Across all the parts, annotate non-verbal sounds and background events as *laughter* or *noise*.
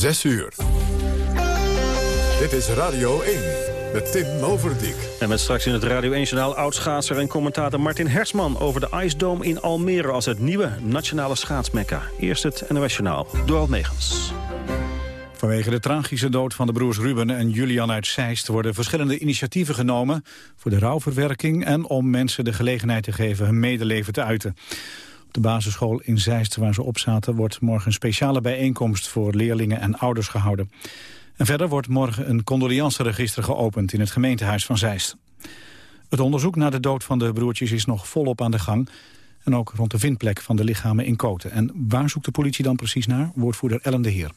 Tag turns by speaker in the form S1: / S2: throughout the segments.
S1: 6 uur. Dit is Radio 1 met Tim Overdijk.
S2: En met straks in het Radio 1-journaal oudschaatser en commentator Martin Hersman... over de Ice Dome in Almere als het nieuwe nationale schaatsmekka. Eerst het NOS-journaal, Dorald Megens.
S3: Vanwege de tragische dood van de broers Ruben en Julian uit Zeist... worden verschillende initiatieven genomen voor de rouwverwerking... en om mensen de gelegenheid te geven hun medeleven te uiten. Op de basisschool in Zeist, waar ze op zaten... wordt morgen een speciale bijeenkomst voor leerlingen en ouders gehouden. En verder wordt morgen een condoleanceregister geopend... in het gemeentehuis van Zeist. Het onderzoek naar de dood van de broertjes is nog volop aan de gang... en ook rond de vindplek van de lichamen in Koten. En waar zoekt de politie dan precies naar? Woordvoerder Ellen de Heer.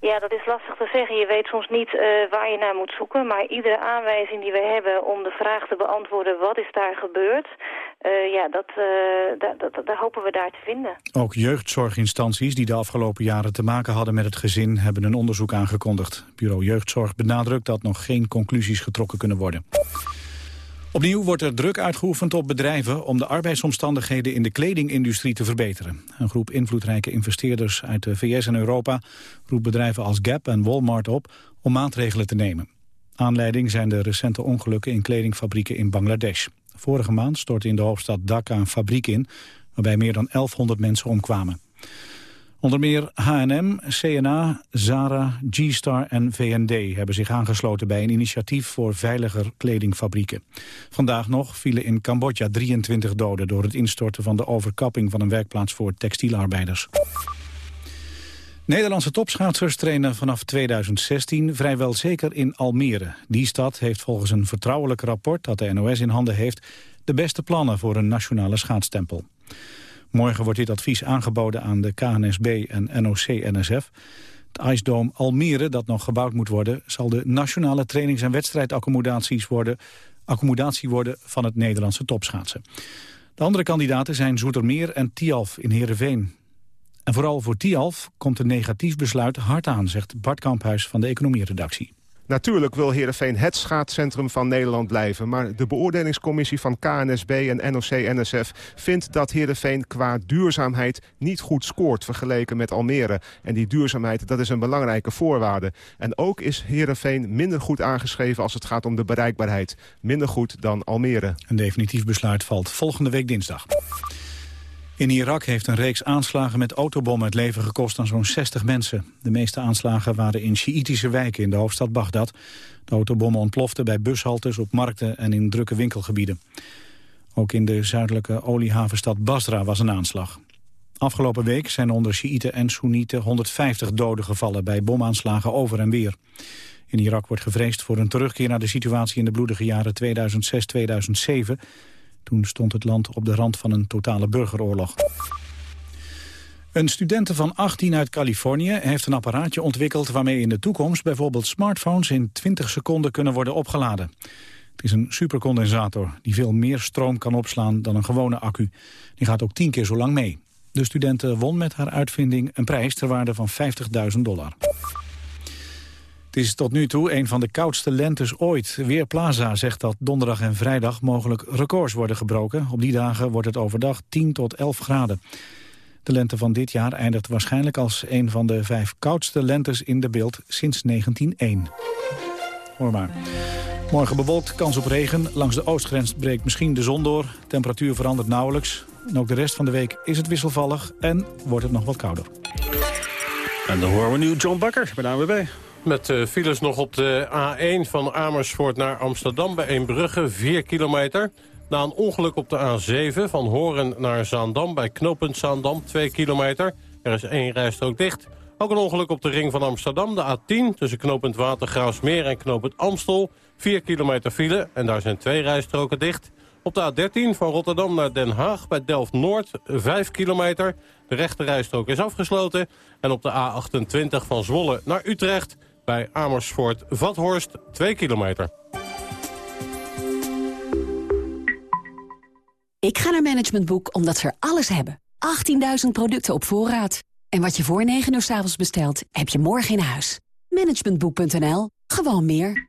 S4: Ja, dat is lastig te zeggen. Je weet soms niet uh, waar je naar moet zoeken. Maar iedere aanwijzing die we hebben om de vraag te beantwoorden... wat is daar gebeurd, uh, ja, dat, uh, dat, hopen we daar te vinden.
S3: Ook jeugdzorginstanties die de afgelopen jaren te maken hadden met het gezin... hebben een onderzoek aangekondigd. Bureau Jeugdzorg benadrukt dat nog geen conclusies getrokken kunnen worden. Opnieuw wordt er druk uitgeoefend op bedrijven om de arbeidsomstandigheden in de kledingindustrie te verbeteren. Een groep invloedrijke investeerders uit de VS en Europa roept bedrijven als Gap en Walmart op om maatregelen te nemen. Aanleiding zijn de recente ongelukken in kledingfabrieken in Bangladesh. Vorige maand stortte in de hoofdstad Dhaka een fabriek in waarbij meer dan 1100 mensen omkwamen. Onder meer H&M, CNA, Zara, G-Star en VND hebben zich aangesloten bij een initiatief voor veiliger kledingfabrieken. Vandaag nog vielen in Cambodja 23 doden door het instorten van de overkapping van een werkplaats voor textielarbeiders. Nederlandse topschaatsers trainen vanaf 2016 vrijwel zeker in Almere. Die stad heeft volgens een vertrouwelijk rapport dat de NOS in handen heeft... de beste plannen voor een nationale schaatstempel. Morgen wordt dit advies aangeboden aan de KNSB en NOC-NSF. Het IJsdoom Almere, dat nog gebouwd moet worden... zal de nationale trainings- en wedstrijdaccommodaties worden, accommodatie worden van het Nederlandse topschaatsen. De andere kandidaten zijn Zoetermeer en Tialf in Heerenveen. En vooral voor Tialf komt een negatief besluit hard aan... zegt Bart Kamphuis van de economieredactie.
S5: Natuurlijk wil Heerenveen het schaatscentrum van Nederland blijven. Maar de beoordelingscommissie van KNSB en NOC-NSF vindt dat Heerenveen qua duurzaamheid niet goed scoort vergeleken met Almere. En die duurzaamheid, dat is een belangrijke voorwaarde. En ook is Heerenveen minder goed aangeschreven als het gaat om de bereikbaarheid. Minder goed dan Almere.
S3: Een definitief besluit valt volgende week dinsdag. In Irak heeft een reeks aanslagen met autobommen het leven gekost aan zo'n 60 mensen. De meeste aanslagen waren in Sjiïtische wijken in de hoofdstad Bagdad. De autobommen ontploften bij bushaltes, op markten en in drukke winkelgebieden. Ook in de zuidelijke oliehavenstad Basra was een aanslag. Afgelopen week zijn onder Sjiïten en Soenieten 150 doden gevallen bij bomaanslagen over en weer. In Irak wordt gevreesd voor een terugkeer naar de situatie in de bloedige jaren 2006-2007 toen stond het land op de rand van een totale burgeroorlog. Een studente van 18 uit Californië heeft een apparaatje ontwikkeld... waarmee in de toekomst bijvoorbeeld smartphones in 20 seconden kunnen worden opgeladen. Het is een supercondensator die veel meer stroom kan opslaan dan een gewone accu. Die gaat ook 10 keer zo lang mee. De studente won met haar uitvinding een prijs ter waarde van 50.000 dollar. Is tot nu toe een van de koudste lentes ooit. Weerplaza zegt dat donderdag en vrijdag mogelijk records worden gebroken. Op die dagen wordt het overdag 10 tot 11 graden. De lente van dit jaar eindigt waarschijnlijk als een van de vijf koudste lentes in de beeld sinds 1901. Hoor maar. Morgen bewolkt, kans op regen. Langs de oostgrens breekt misschien de zon door. Temperatuur verandert nauwelijks. En ook de rest van de week is het wisselvallig en wordt het nog wat kouder.
S2: En dan horen we nu John Bakker bij de AWB.
S6: Met uh, files nog op de A1 van Amersfoort naar Amsterdam bij Eembrugge, 4 kilometer. Na een ongeluk op de A7 van Horen naar Zaandam bij knooppunt Zaandam, 2 kilometer. Er is één rijstrook dicht. Ook een ongeluk op de ring van Amsterdam, de A10... tussen knooppunt Watergraafsmeer en knooppunt Amstel. 4 kilometer file en daar zijn twee rijstroken dicht. Op de A13 van Rotterdam naar Den Haag bij Delft-Noord, 5 kilometer. De rechte rijstrook is afgesloten. En op de A28 van Zwolle naar Utrecht bij Amersfoort-Vathorst 2 kilometer.
S7: Ik ga naar Management Boek omdat ze er alles hebben. 18.000 producten op voorraad. En wat je voor 9 uur s avonds bestelt, heb je morgen in huis. Managementboek.nl. Gewoon meer.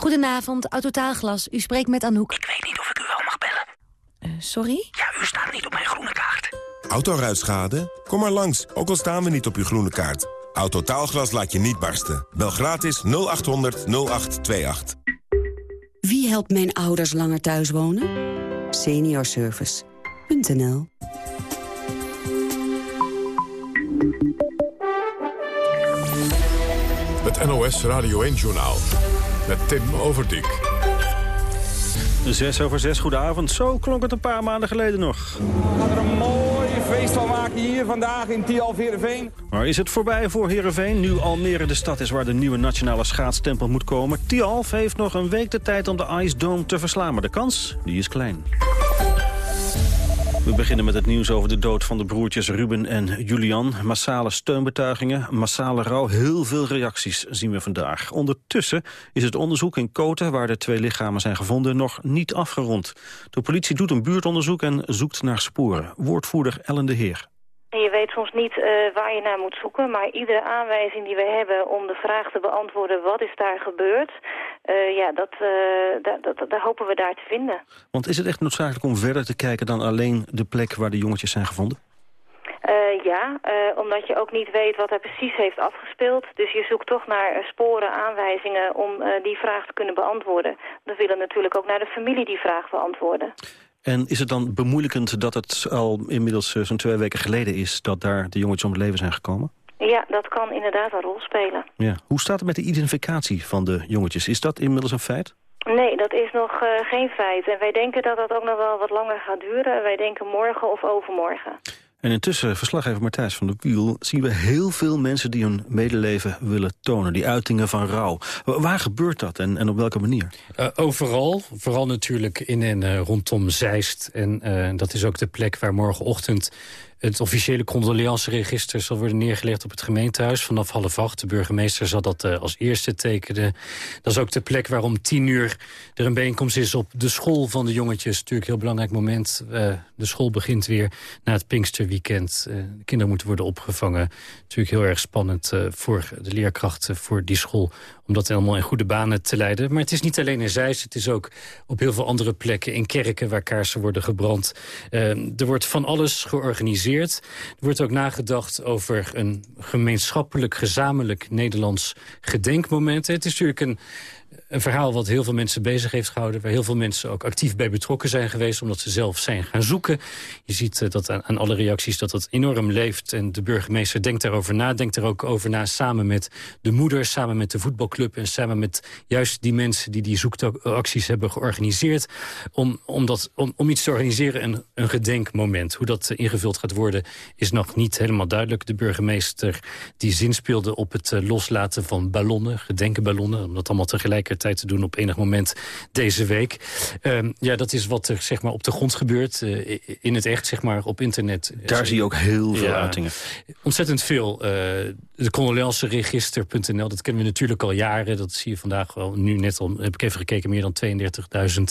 S8: Goedenavond, Autotaalglas. U spreekt met Anouk.
S9: Ik weet niet of ik u wel mag bellen.
S8: Uh, sorry?
S9: Ja, u staat niet op mijn groene kaart.
S10: Autoruitschade? Kom maar langs, ook al staan we niet op uw groene kaart. Autotaalglas laat je niet barsten. Bel gratis 0800 0828.
S7: Wie helpt mijn ouders langer thuis wonen? Seniorservice.nl
S1: Het NOS Radio 1-journaal met Tim Overdijk.
S2: 6 over 6, goedenavond. Zo klonk het een paar maanden geleden nog.
S11: We gaan er een mooi feest van maken hier vandaag in Tialf Heerenveen.
S2: Maar is het voorbij voor Heerenveen, nu Almere de stad is waar de nieuwe nationale schaatstempel moet komen? Tialf heeft nog een week de tijd om de Ice Dome te verslaan, maar de kans die is klein. We beginnen met het nieuws over de dood van de broertjes Ruben en Julian. Massale steunbetuigingen, massale rouw, heel veel reacties zien we vandaag. Ondertussen is het onderzoek in Koten, waar de twee lichamen zijn gevonden, nog niet afgerond. De politie doet een buurtonderzoek en zoekt naar sporen. Woordvoerder Ellen de Heer.
S4: Je weet soms niet uh, waar je naar moet zoeken, maar iedere aanwijzing die we hebben om de vraag te beantwoorden wat is daar gebeurd, uh, ja, dat, uh, dat, dat, dat, hopen we daar te vinden.
S2: Want is het echt noodzakelijk om verder te kijken dan alleen de plek waar de jongetjes zijn gevonden?
S4: ja, omdat je ook niet weet wat er precies heeft afgespeeld. Dus je zoekt toch naar sporen, aanwijzingen om die vraag te kunnen beantwoorden. We willen natuurlijk ook naar de familie die vraag beantwoorden.
S2: En is het dan bemoeilijkend dat het al inmiddels zo'n twee weken geleden is... dat daar de jongetjes om het leven zijn gekomen?
S4: Ja, dat kan inderdaad een rol spelen.
S2: Ja. Hoe staat het met de identificatie van de jongetjes? Is dat inmiddels een feit?
S4: Nee, dat is nog uh, geen feit. En wij denken dat dat ook nog wel wat langer gaat duren. Wij denken morgen of overmorgen.
S2: En intussen, verslaggever Martijs van der Wiel... zien we heel veel mensen die hun medeleven willen tonen. Die uitingen van rouw. Waar gebeurt dat en, en op welke manier?
S12: Uh, overal. Vooral natuurlijk in en uh, rondom Zeist. En uh, dat is ook de plek waar morgenochtend het officiële condoleanceregister zal worden neergelegd op het gemeentehuis vanaf half acht. De burgemeester zal dat uh, als eerste tekenen. Dat is ook de plek waar om tien uur er een bijeenkomst is op de school van de jongetjes. Natuurlijk een heel belangrijk moment. Uh, de school begint weer na het Pinksterweekend. Uh, de kinderen moeten worden opgevangen. Natuurlijk heel erg spannend voor de leerkrachten voor die school om dat helemaal in goede banen te leiden. Maar het is niet alleen in Zeist, het is ook op heel veel andere plekken... in kerken waar kaarsen worden gebrand. Uh, er wordt van alles georganiseerd. Er wordt ook nagedacht over een gemeenschappelijk, gezamenlijk Nederlands gedenkmoment. Het is natuurlijk een een verhaal wat heel veel mensen bezig heeft gehouden... waar heel veel mensen ook actief bij betrokken zijn geweest... omdat ze zelf zijn gaan zoeken. Je ziet uh, dat aan, alle reacties dat dat enorm leeft. En de burgemeester denkt daarover na. Denkt er ook over na samen met de moeders, samen met de voetbalclub... en samen met juist die mensen die die zoekacties hebben georganiseerd... om, om, dat, om, om iets te organiseren, een, een gedenkmoment. Hoe dat ingevuld gaat worden is nog niet helemaal duidelijk. De burgemeester die zinspeelde op het uh, loslaten van ballonnen, gedenkenballonnen... om dat allemaal tegelijkertijd tijd te doen op enig moment deze week. Um, ja, dat is wat er zeg maar, op de grond gebeurt. Uh, in het echt, zeg maar, op internet.
S2: Daar zie je ook heel veel
S12: ja,
S2: uitingen.
S12: Ontzettend veel. Uh, de condoleanceregister.nl, dat kennen we natuurlijk al jaren. Dat zie je vandaag wel. Nu net al heb ik even gekeken, meer dan 32.000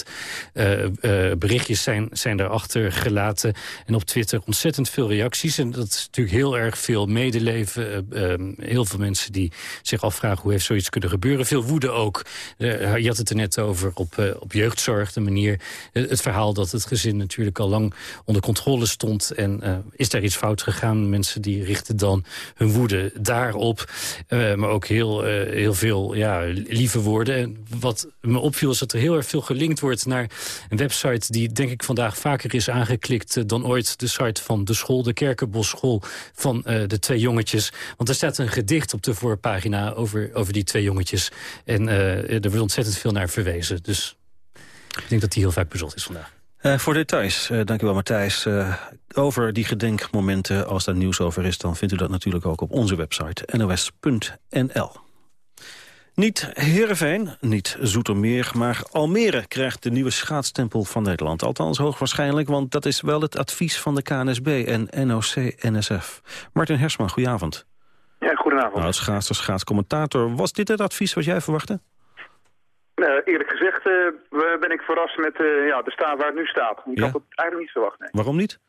S12: uh, berichtjes zijn, zijn daarachter gelaten. En op Twitter ontzettend veel reacties. En dat is natuurlijk heel erg veel medeleven. Uh, heel veel mensen die zich afvragen hoe heeft zoiets kunnen gebeuren. Veel woede ook. Uh, je had het er net over op, uh, op jeugdzorg. De manier, het verhaal dat het gezin natuurlijk al lang onder controle stond. En is daar iets fout gegaan? Mensen die richten dan hun woede daarop. maar ook heel, heel veel ja, lieve woorden. En wat me opviel is dat er heel erg veel gelinkt wordt naar een website die denk ik vandaag vaker is aangeklikt dan ooit. De site van de school, de Kerkenbosschool van de twee jongetjes. Want er staat een gedicht op de voorpagina over, over die twee jongetjes. En er wordt ontzettend veel naar verwezen. Dus ik denk dat die heel vaak bezocht is vandaag.
S2: Uh, voor details, uh, dankjewel Matthijs. Uh, over die gedenkmomenten, als daar nieuws over is... dan vindt u dat natuurlijk ook op onze website nos.nl. Niet Heerenveen, niet Zoetermeer, maar Almere krijgt de nieuwe schaatstempel van Nederland. Althans hoogwaarschijnlijk, want dat is wel het advies van de KNSB en NOC-NSF. Martin Hersman, goedenavond.
S13: Ja, goedenavond.
S2: Nou, als schaatser, schaatscommentator, was dit het advies wat jij verwachtte?
S13: Uh, eerlijk gezegd uh, ben ik verrast met uh, ja, de staat waar het nu staat. Ik ja? had het eigenlijk niet verwacht, nee.
S2: Waarom niet?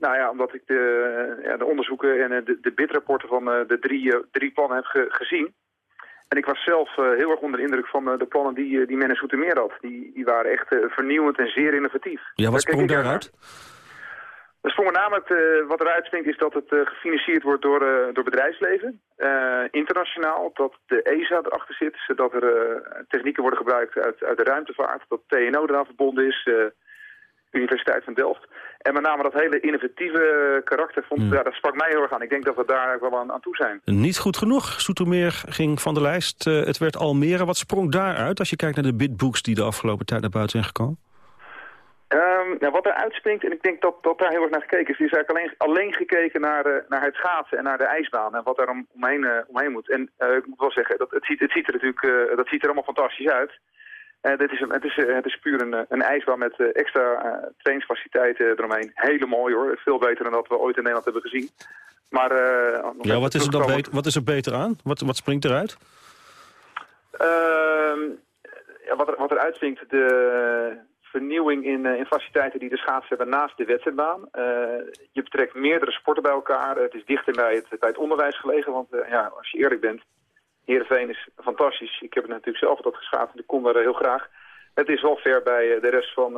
S13: nou ja, omdat ik de, ja, de onderzoeken en de, de bidrapporten van de drie, drie plannen heb ge gezien. En ik was zelf heel erg onder de indruk van de plannen die, die men in Soetermeer had. Die, die waren echt vernieuwend en zeer innovatief.
S2: Ja, wat sprong daaruit?
S13: Is voornamelijk uh, wat eruit springt is dat het uh, gefinancierd wordt door, uh, door bedrijfsleven. internationaal, dat de ESA erachter zit, zodat er technieken worden gebruikt uit, uit de ruimtevaart. Dat TNO eraan verbonden is, Universiteit van Delft. En met name dat hele innovatieve karakter, vond, ja, dat sprak mij heel erg aan. Ik denk dat we daar wel aan, aan toe zijn.
S2: Niet goed genoeg. Soetermeer ging van de lijst. het werd Almere. Wat sprong daaruit als je kijkt naar de bidbooks die de afgelopen tijd naar buiten zijn gekomen?
S13: Um, nou, wat er uitspringt, en ik denk dat, dat daar heel erg naar gekeken is, is eigenlijk alleen, alleen gekeken naar, uh, naar het schaatsen en naar de ijsbaan en wat er om, omheen, uh, omheen moet. En uh, ik moet wel zeggen, dat, het, ziet, het ziet er natuurlijk dat ziet er allemaal fantastisch uit. dit is een, het, is, het is puur een, een ijsbaan met extra trainingsfaciliteiten eromheen. Hele mooi hoor, veel beter dan dat we ooit in Nederland hebben gezien. Maar,
S2: ja, wat is, er dan beter, wat is er beter aan? Wat, wat springt eruit?
S13: Ehm, ja, wat, er, wat er uitspringt, de vernieuwing in, uh, in faciliteiten die de schaats hebben naast de wedstrijdbaan. Uh, je betrekt meerdere sporten bij elkaar. Het is dichter bij het, bij het onderwijs gelegen, want uh, ja, als je eerlijk bent, Heerenveen is fantastisch. Ik heb het natuurlijk zelf altijd geschaat en ik kom er heel graag. Het is wel ver bij de rest van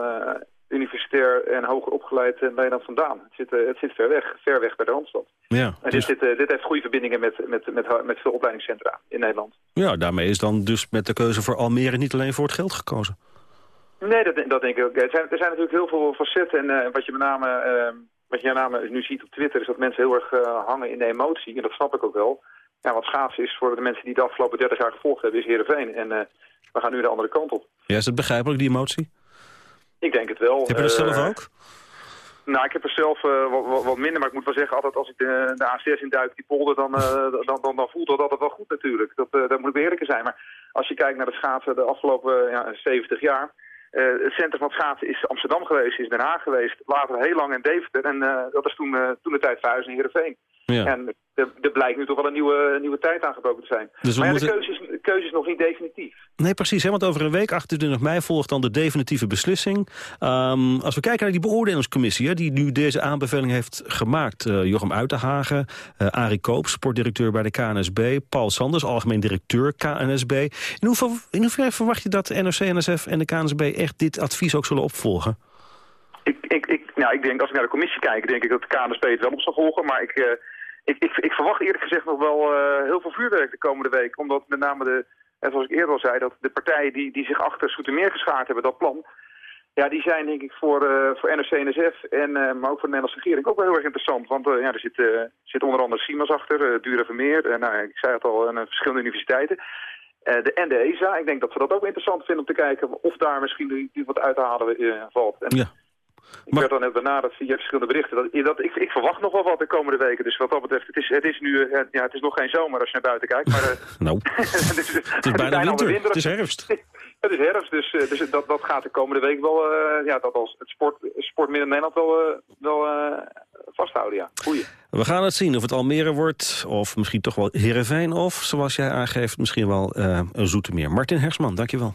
S13: universitair en hoger opgeleid Nederland vandaan. Het zit, het zit ver weg, ver weg bij de Randstad.
S2: Ja,
S13: en dus... dit, dit, dit heeft goede verbindingen met, met, met, met veel opleidingscentra in Nederland.
S2: Ja, daarmee is dan dus met de keuze voor Almere niet alleen voor het geld gekozen.
S13: Nee, dat, dat denk ik ook. Er zijn, er zijn natuurlijk heel veel facetten. En uh, wat je met name, uh, wat je met name nu ziet op Twitter... is dat mensen heel erg uh, hangen in de emotie. En dat snap ik ook wel. Ja, wat schaatsen is voor de mensen die de afgelopen 30 jaar gevolgd hebben... is Heerenveen. En we gaan nu de andere kant op.
S2: Ja, is het begrijpelijk, die emotie?
S13: Ik denk het wel.
S2: Heb je dat zelf ook?
S13: Nou, ik heb er zelf wat, wat, minder, maar ik moet wel zeggen, altijd als ik de, de A6 in duik, die polder, dan, *laughs* dan, dan, dan, voelt dat altijd wel goed natuurlijk. Dat, dat moet ik zijn. Maar als je kijkt naar de schaatsen de afgelopen ja, 70 jaar, uh, het centrum van het schaatsen is Amsterdam geweest, is Den Haag geweest, later heel lang in Deventer. En uh, dat is toen, uh, toen de tijd Vuijs en Heerenveen. Ja. En er blijkt nu toch wel een nieuwe, nieuwe tijd aangebroken te zijn. Dus maar ja, moeten... de, keuze is, de keuze is nog niet definitief.
S2: Nee, precies. Hè? Want over een week, 28 mei, volgt dan de definitieve beslissing. Um, als we kijken naar die beoordelingscommissie... Hè, die nu deze aanbeveling heeft gemaakt. Uh, Jochem Uitenhagen, uh, Arie Koop, sportdirecteur bij de KNSB... Paul Sanders, algemeen directeur KNSB. In, hoeveel, in hoeverre verwacht je dat NOC, NSF en de KNSB... echt dit advies ook zullen opvolgen?
S13: Ik, ik, ik, nou, ik denk, als ik naar de commissie kijk... denk ik dat de KNSB het wel op zal volgen, maar ik... Uh, ik, ik, ik, verwacht eerlijk gezegd nog wel uh, heel veel vuurwerk de komende week. Omdat met name, de, zoals ik eerder al zei, dat de partijen die, die zich achter Soetermeer geschaard hebben, dat plan... Ja, die zijn denk ik voor, uh, voor NRC-NSF en uh, maar ook voor de Nederlandse regering ook wel heel erg interessant. Want ja, er zit, zit onder andere Siemens achter, Dure Vermeer, nou, ik zei het al, en verschillende universiteiten. de, en de ESA, ik denk dat we dat ook interessant vinden om te kijken of daar misschien wat uit te halen valt. En,
S2: ja.
S13: Ik werd dan net benaderd via verschillende berichten. Dat, dat, ik, ik, verwacht nog wel wat de komende weken. Dus wat dat betreft, het is, het is nu uh, ja, het is nog geen zomer als je naar buiten kijkt. Maar, uh, *laughs*
S2: nou, *laughs* het, is, het is bijna winter. winter. Het is herfst. *laughs*
S13: het is herfst, dus, uh, dus dat, dat gaat de komende week wel, ja, dat als het sport, sport midden Nederland wel, wel vasthouden, ja. Goeie.
S2: We gaan het zien of het Almere wordt, of misschien toch wel Heerenveen... of, zoals jij aangeeft, misschien wel een Zoetermeer. Martin Hersman, dankjewel.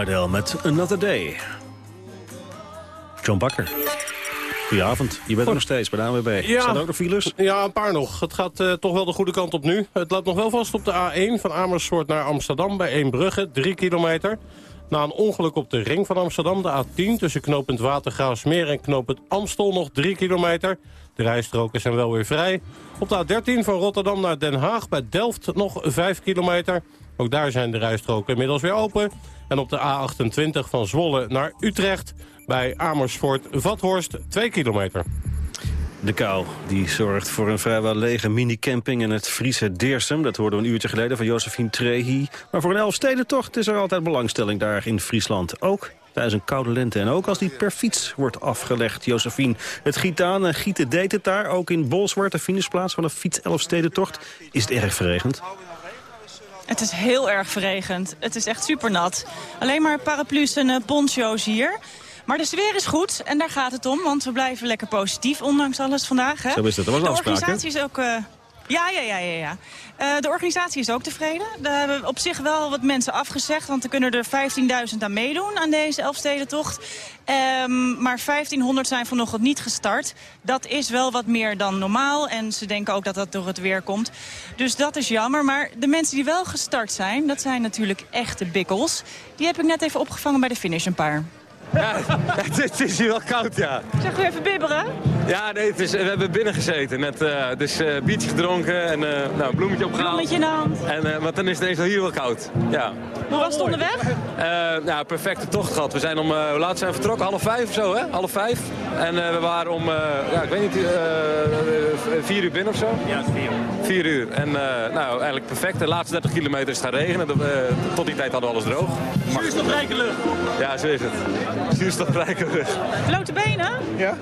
S2: Lardell met Another Day. John Bakker. Goedenavond, je bent er nog steeds bij de ANWB.
S6: Ja.
S2: Zijn er ook nog files?
S6: Ja, een paar nog. Het gaat eh, toch wel de goede kant op nu. Het loopt nog wel vast op de A1 van Amersfoort naar Amsterdam bij Eembrugge, 3 kilometer. Na een ongeluk op de ring van Amsterdam, de A10... tussen knooppunt Watergraafsmeer en knooppunt Amstel nog 3 kilometer. De rijstroken zijn wel weer vrij. Op de A13 van Rotterdam naar Den Haag bij Delft nog 5 kilometer. Ook daar zijn de rijstroken inmiddels weer open. En op de A28 van Zwolle naar Utrecht bij Amersfoort-Vathorst 2 kilometer.
S2: De kou die zorgt voor een vrijwel lege minicamping in het Friese Deersum. Dat hoorden we een uurtje geleden van Josephine Trehi. Maar voor een Elfstedentocht is er altijd belangstelling daar in Friesland. Ook tijdens een koude lente en ook als die per fiets wordt afgelegd. Josephine, het giet aan en gieten deed het daar. Ook in Bolsward, de finishplaats van de fiets Elfstedentocht. Is het erg verregend?
S14: Het is heel erg verregend. Het is echt super nat. Alleen maar paraplu's en uh, poncho's hier. Maar de sfeer is goed en daar gaat het om. Want we blijven lekker positief, ondanks alles vandaag. Hè?
S2: Zo is het, dat was
S14: De
S2: afspraak,
S14: organisatie is ook... Uh, ja, ja, ja, ja. ja. Uh, de organisatie is ook tevreden. Daar hebben op zich wel wat mensen afgezegd. Want er kunnen er 15.000 aan meedoen aan deze Elfstedentocht. Um, maar 1500 zijn vanochtend niet gestart. Dat is wel wat meer dan normaal. En ze denken ook dat dat door het weer komt. Dus dat is jammer. Maar de mensen die wel gestart zijn, dat zijn natuurlijk echte bikkels. Die heb ik net even opgevangen bij de finish een paar.
S15: Ja, *laughs* het, is hier wel koud, ja.
S14: Zeg u even bibberen?
S15: Ja, nee, het is, we hebben binnen gezeten. Net, uh, dus uh, biertje gedronken en uh, nou, een bloemetje opgehaald.
S14: Bloemetje in de hand.
S15: En, want dan is het ineens al hier wel koud. Ja.
S14: Hoe was het onderweg?
S15: nou, perfecte tocht gehad. We zijn om, hoe laat zijn we vertrokken? Half vijf of zo, hè? Half vijf. En we waren om, ja, ik weet niet, vier uur binnen of zo?
S16: Ja, vier uur.
S15: Vier uur. En nou, eigenlijk perfect. De laatste 30 kilometer is het gaan regenen. tot die tijd hadden we alles droog.
S16: Zuurstofrijke lucht.
S15: Ja, zo is het. Zuurstofrijke lucht.
S14: Blote benen?
S15: Ja.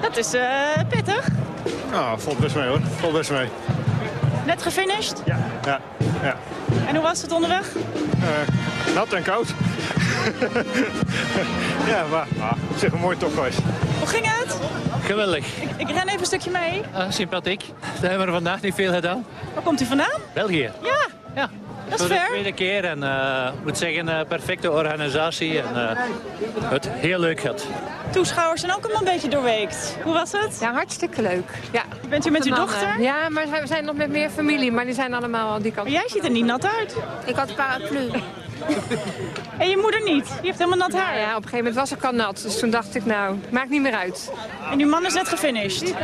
S14: Dat is eh, pittig.
S16: Nou, valt best mee hoor. Valt best mee.
S14: Net gefinished.
S16: Ja, ja, ja.
S14: En hoe was het onderweg?
S16: Eh, nat en koud. *laughs* ja, maar ah, op zich een mooi top geweest.
S14: Hoe ging het?
S17: Geweldig.
S14: Ik, ik ren even een stukje mee.
S17: Uh, sympathiek. Daar hebben we vandaag niet veel gedaan.
S14: Waar komt u vandaan?
S17: België.
S14: Ja.
S17: Ja.
S14: Dat is
S17: Voor de tweede keer en eh, ik moet zeggen, uh, perfecte organisatie en uh, het heel leuk gehad.
S14: Toeschouwers zijn ook allemaal een beetje doorweekt. Hoe was het?
S18: Ja, hartstikke leuk. Ja.
S14: Bent u met uw dochter?
S18: Ja, maar we zijn nog met meer familie, maar die zijn allemaal aan die kant.
S14: Maar jij ziet er niet nat uit.
S18: Ik had paraplu.
S14: En je moeder niet? Die heeft helemaal nat haar.
S18: Ja, op een gegeven moment was ik al nat, dus toen dacht ik nou, maakt niet meer uit.
S14: En uw man is net gefinished.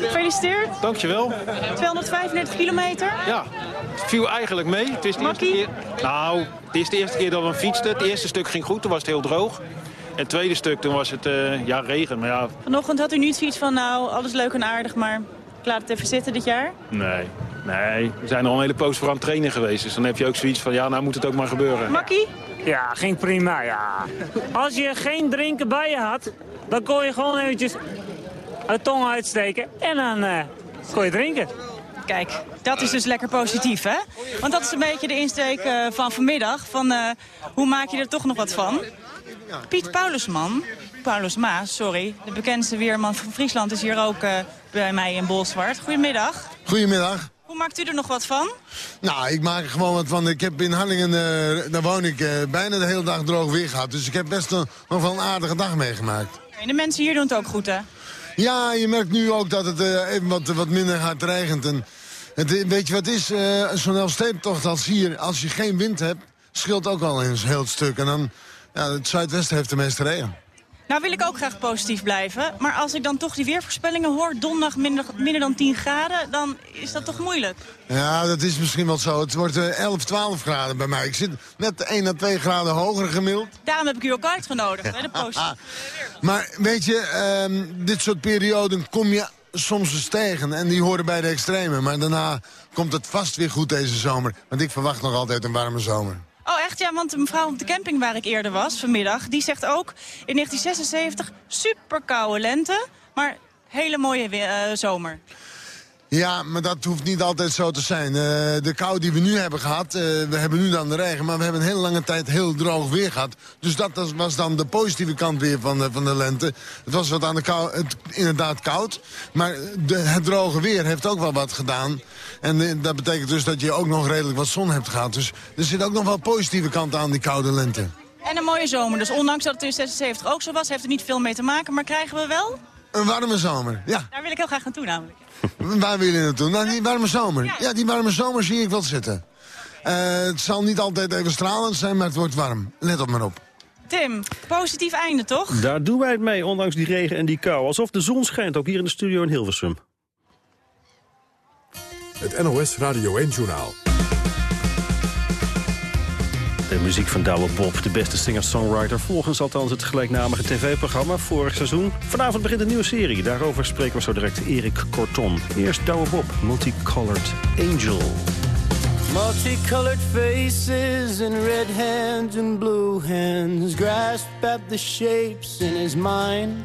S14: Gefeliciteerd.
S19: Dankjewel.
S14: 235 kilometer.
S19: Ja, het viel eigenlijk mee. Het is de eerste keer, nou, het is de eerste keer dat we fietsten. Het eerste stuk ging goed, toen was het heel droog. En het tweede stuk, toen was het uh, ja, regen. Maar ja,
S14: Vanochtend had u niet zoiets van, nou, alles leuk en aardig, maar ik laat het even zitten dit jaar?
S19: nee, nee. We zijn al een hele poos voor aan het trainen geweest. Dus dan heb je ook zoiets van, ja, nou moet het ook maar gebeuren.
S14: Makkie?
S20: Ja, ging prima, ja. Als je geen drinken bij je had, dan kon je gewoon eventjes de tong uitsteken en dan uh, kon je drinken.
S14: Kijk, dat is dus lekker positief, hè? Want dat is een beetje de insteek uh, van vanmiddag. Van uh, hoe maak je er toch nog wat van? Piet Paulusman, Paulus Maas, sorry. De bekendste weerman van Friesland is hier ook uh, bij mij in Bolsward. Goedemiddag.
S21: Goedemiddag.
S14: Hoe maakt u er nog wat van?
S21: Nou, ik maak er gewoon wat van. Ik heb in Hallingen, uh, daar woon ik, uh, bijna de hele dag droog weer gehad. Dus ik heb best een, nog wel een aardige dag meegemaakt.
S14: En de mensen hier doen het ook goed, hè?
S21: Ja, je merkt nu ook dat het uh, even wat, wat minder hard regent. En het, weet je wat is? Zo'n Elfstedentocht als hier, als je geen wind hebt, scheelt ook al een heel stuk. En dan, ja, het zuidwesten heeft de meeste regen.
S14: Nou wil ik ook graag positief blijven. Maar als ik dan toch die weervoorspellingen hoor, donderdag minder, minder dan 10 graden, dan is dat toch moeilijk?
S21: Ja, dat is misschien wel zo. Het wordt uh, 11, 12 graden bij mij. Ik zit net 1 à 2 graden hoger gemiddeld.
S14: Daarom heb ik u ook uitgenodigd, hè, de positief. *laughs*
S21: maar weet je, um, dit soort perioden kom je soms eens tegen. En die horen bij de extreme. Maar daarna komt het vast weer goed deze zomer. Want ik verwacht nog altijd een warme zomer.
S14: Oh, echt? Ja, want de mevrouw op de camping waar ik eerder was vanmiddag... die zegt ook in 1976 super koude lente, maar hele mooie uh, zomer.
S21: Ja, maar dat hoeft niet altijd zo te zijn. Uh, de kou die we nu hebben gehad, uh, we hebben nu dan de regen... maar we hebben een hele lange tijd heel droog weer gehad. Dus dat was dan de positieve kant weer van de, van de lente. Het was wat aan de kou, het, inderdaad koud. Maar de, het droge weer heeft ook wel wat gedaan. En uh, dat betekent dus dat je ook nog redelijk wat zon hebt gehad. Dus er zit ook nog wel positieve kanten aan die koude lente.
S14: En een mooie zomer. Dus ondanks dat het in 76 ook zo was, heeft er niet veel mee te maken. Maar krijgen we wel?
S21: Een warme zomer, ja.
S14: Daar wil ik heel graag naartoe namelijk. *laughs*
S21: Waar wil je naartoe? Nou, die warme zomer. Ja, ja die warme zomer zie ik wel zitten. Uh, het zal niet altijd even stralend zijn, maar het wordt warm. Let op maar op.
S14: Tim, positief einde, toch?
S2: Daar doen wij het mee, ondanks die regen en die kou. Alsof de zon schijnt, ook hier in de studio in Hilversum.
S1: Het NOS Radio 1-journaal.
S2: De muziek van Douwe Bob, de beste singer-songwriter... volgens althans het gelijknamige tv-programma vorig seizoen. Vanavond begint een nieuwe serie. Daarover spreken we zo direct Erik Korton. Eerst Douwe Bob, Multicolored Angel.
S22: Multicolored faces and red hands and blue hands Grasp at the shapes in his mind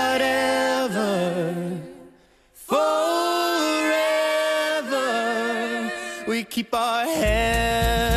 S22: Keep our heads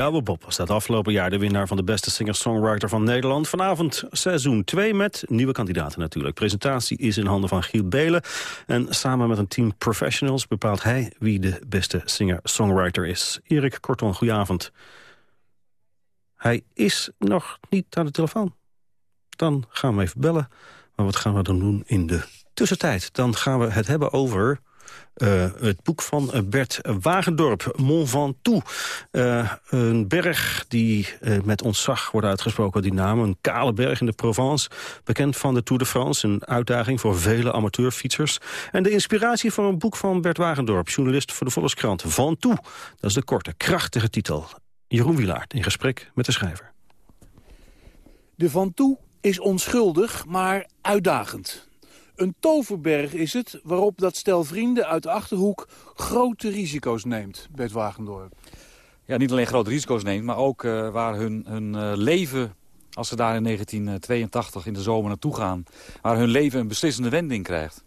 S2: Boom. Douwe Bob was dat afgelopen jaar de winnaar van de beste singer-songwriter van Nederland. Vanavond seizoen 2 met nieuwe kandidaten natuurlijk. Presentatie is in handen van Giel Belen. En samen met een team professionals bepaalt hij wie de beste singer-songwriter is. Erik Korton, goedenavond. Hij is nog niet aan de telefoon. Dan gaan we even bellen. Maar wat gaan we dan doen in de tussentijd? Dan gaan we het hebben over eh, het boek van eh, Bert Wagendorp, Mont Ventoux. Eh, een berg die met ontzag wordt uitgesproken, die naam. Een kale berg in de Provence, bekend van de Tour de France. Een uitdaging voor vele amateurfietsers. En de inspiratie voor een boek van Bert Wagendorp, journalist voor de Volkskrant. Ventoux, dat is de korte, krachtige titel. Jeroen Wilaert in gesprek met de schrijver.
S23: De Van Toe is onschuldig, maar uitdagend. Een toverberg is het waarop dat stel vrienden uit de Achterhoek grote risico's neemt, Bert Wagendorp.
S24: ja, niet alleen grote risico's neemt, maar ook eh, waar hun, hun eh, leven, als ze daar in 1982 in de zomer naartoe gaan, waar hun leven een beslissende wending krijgt.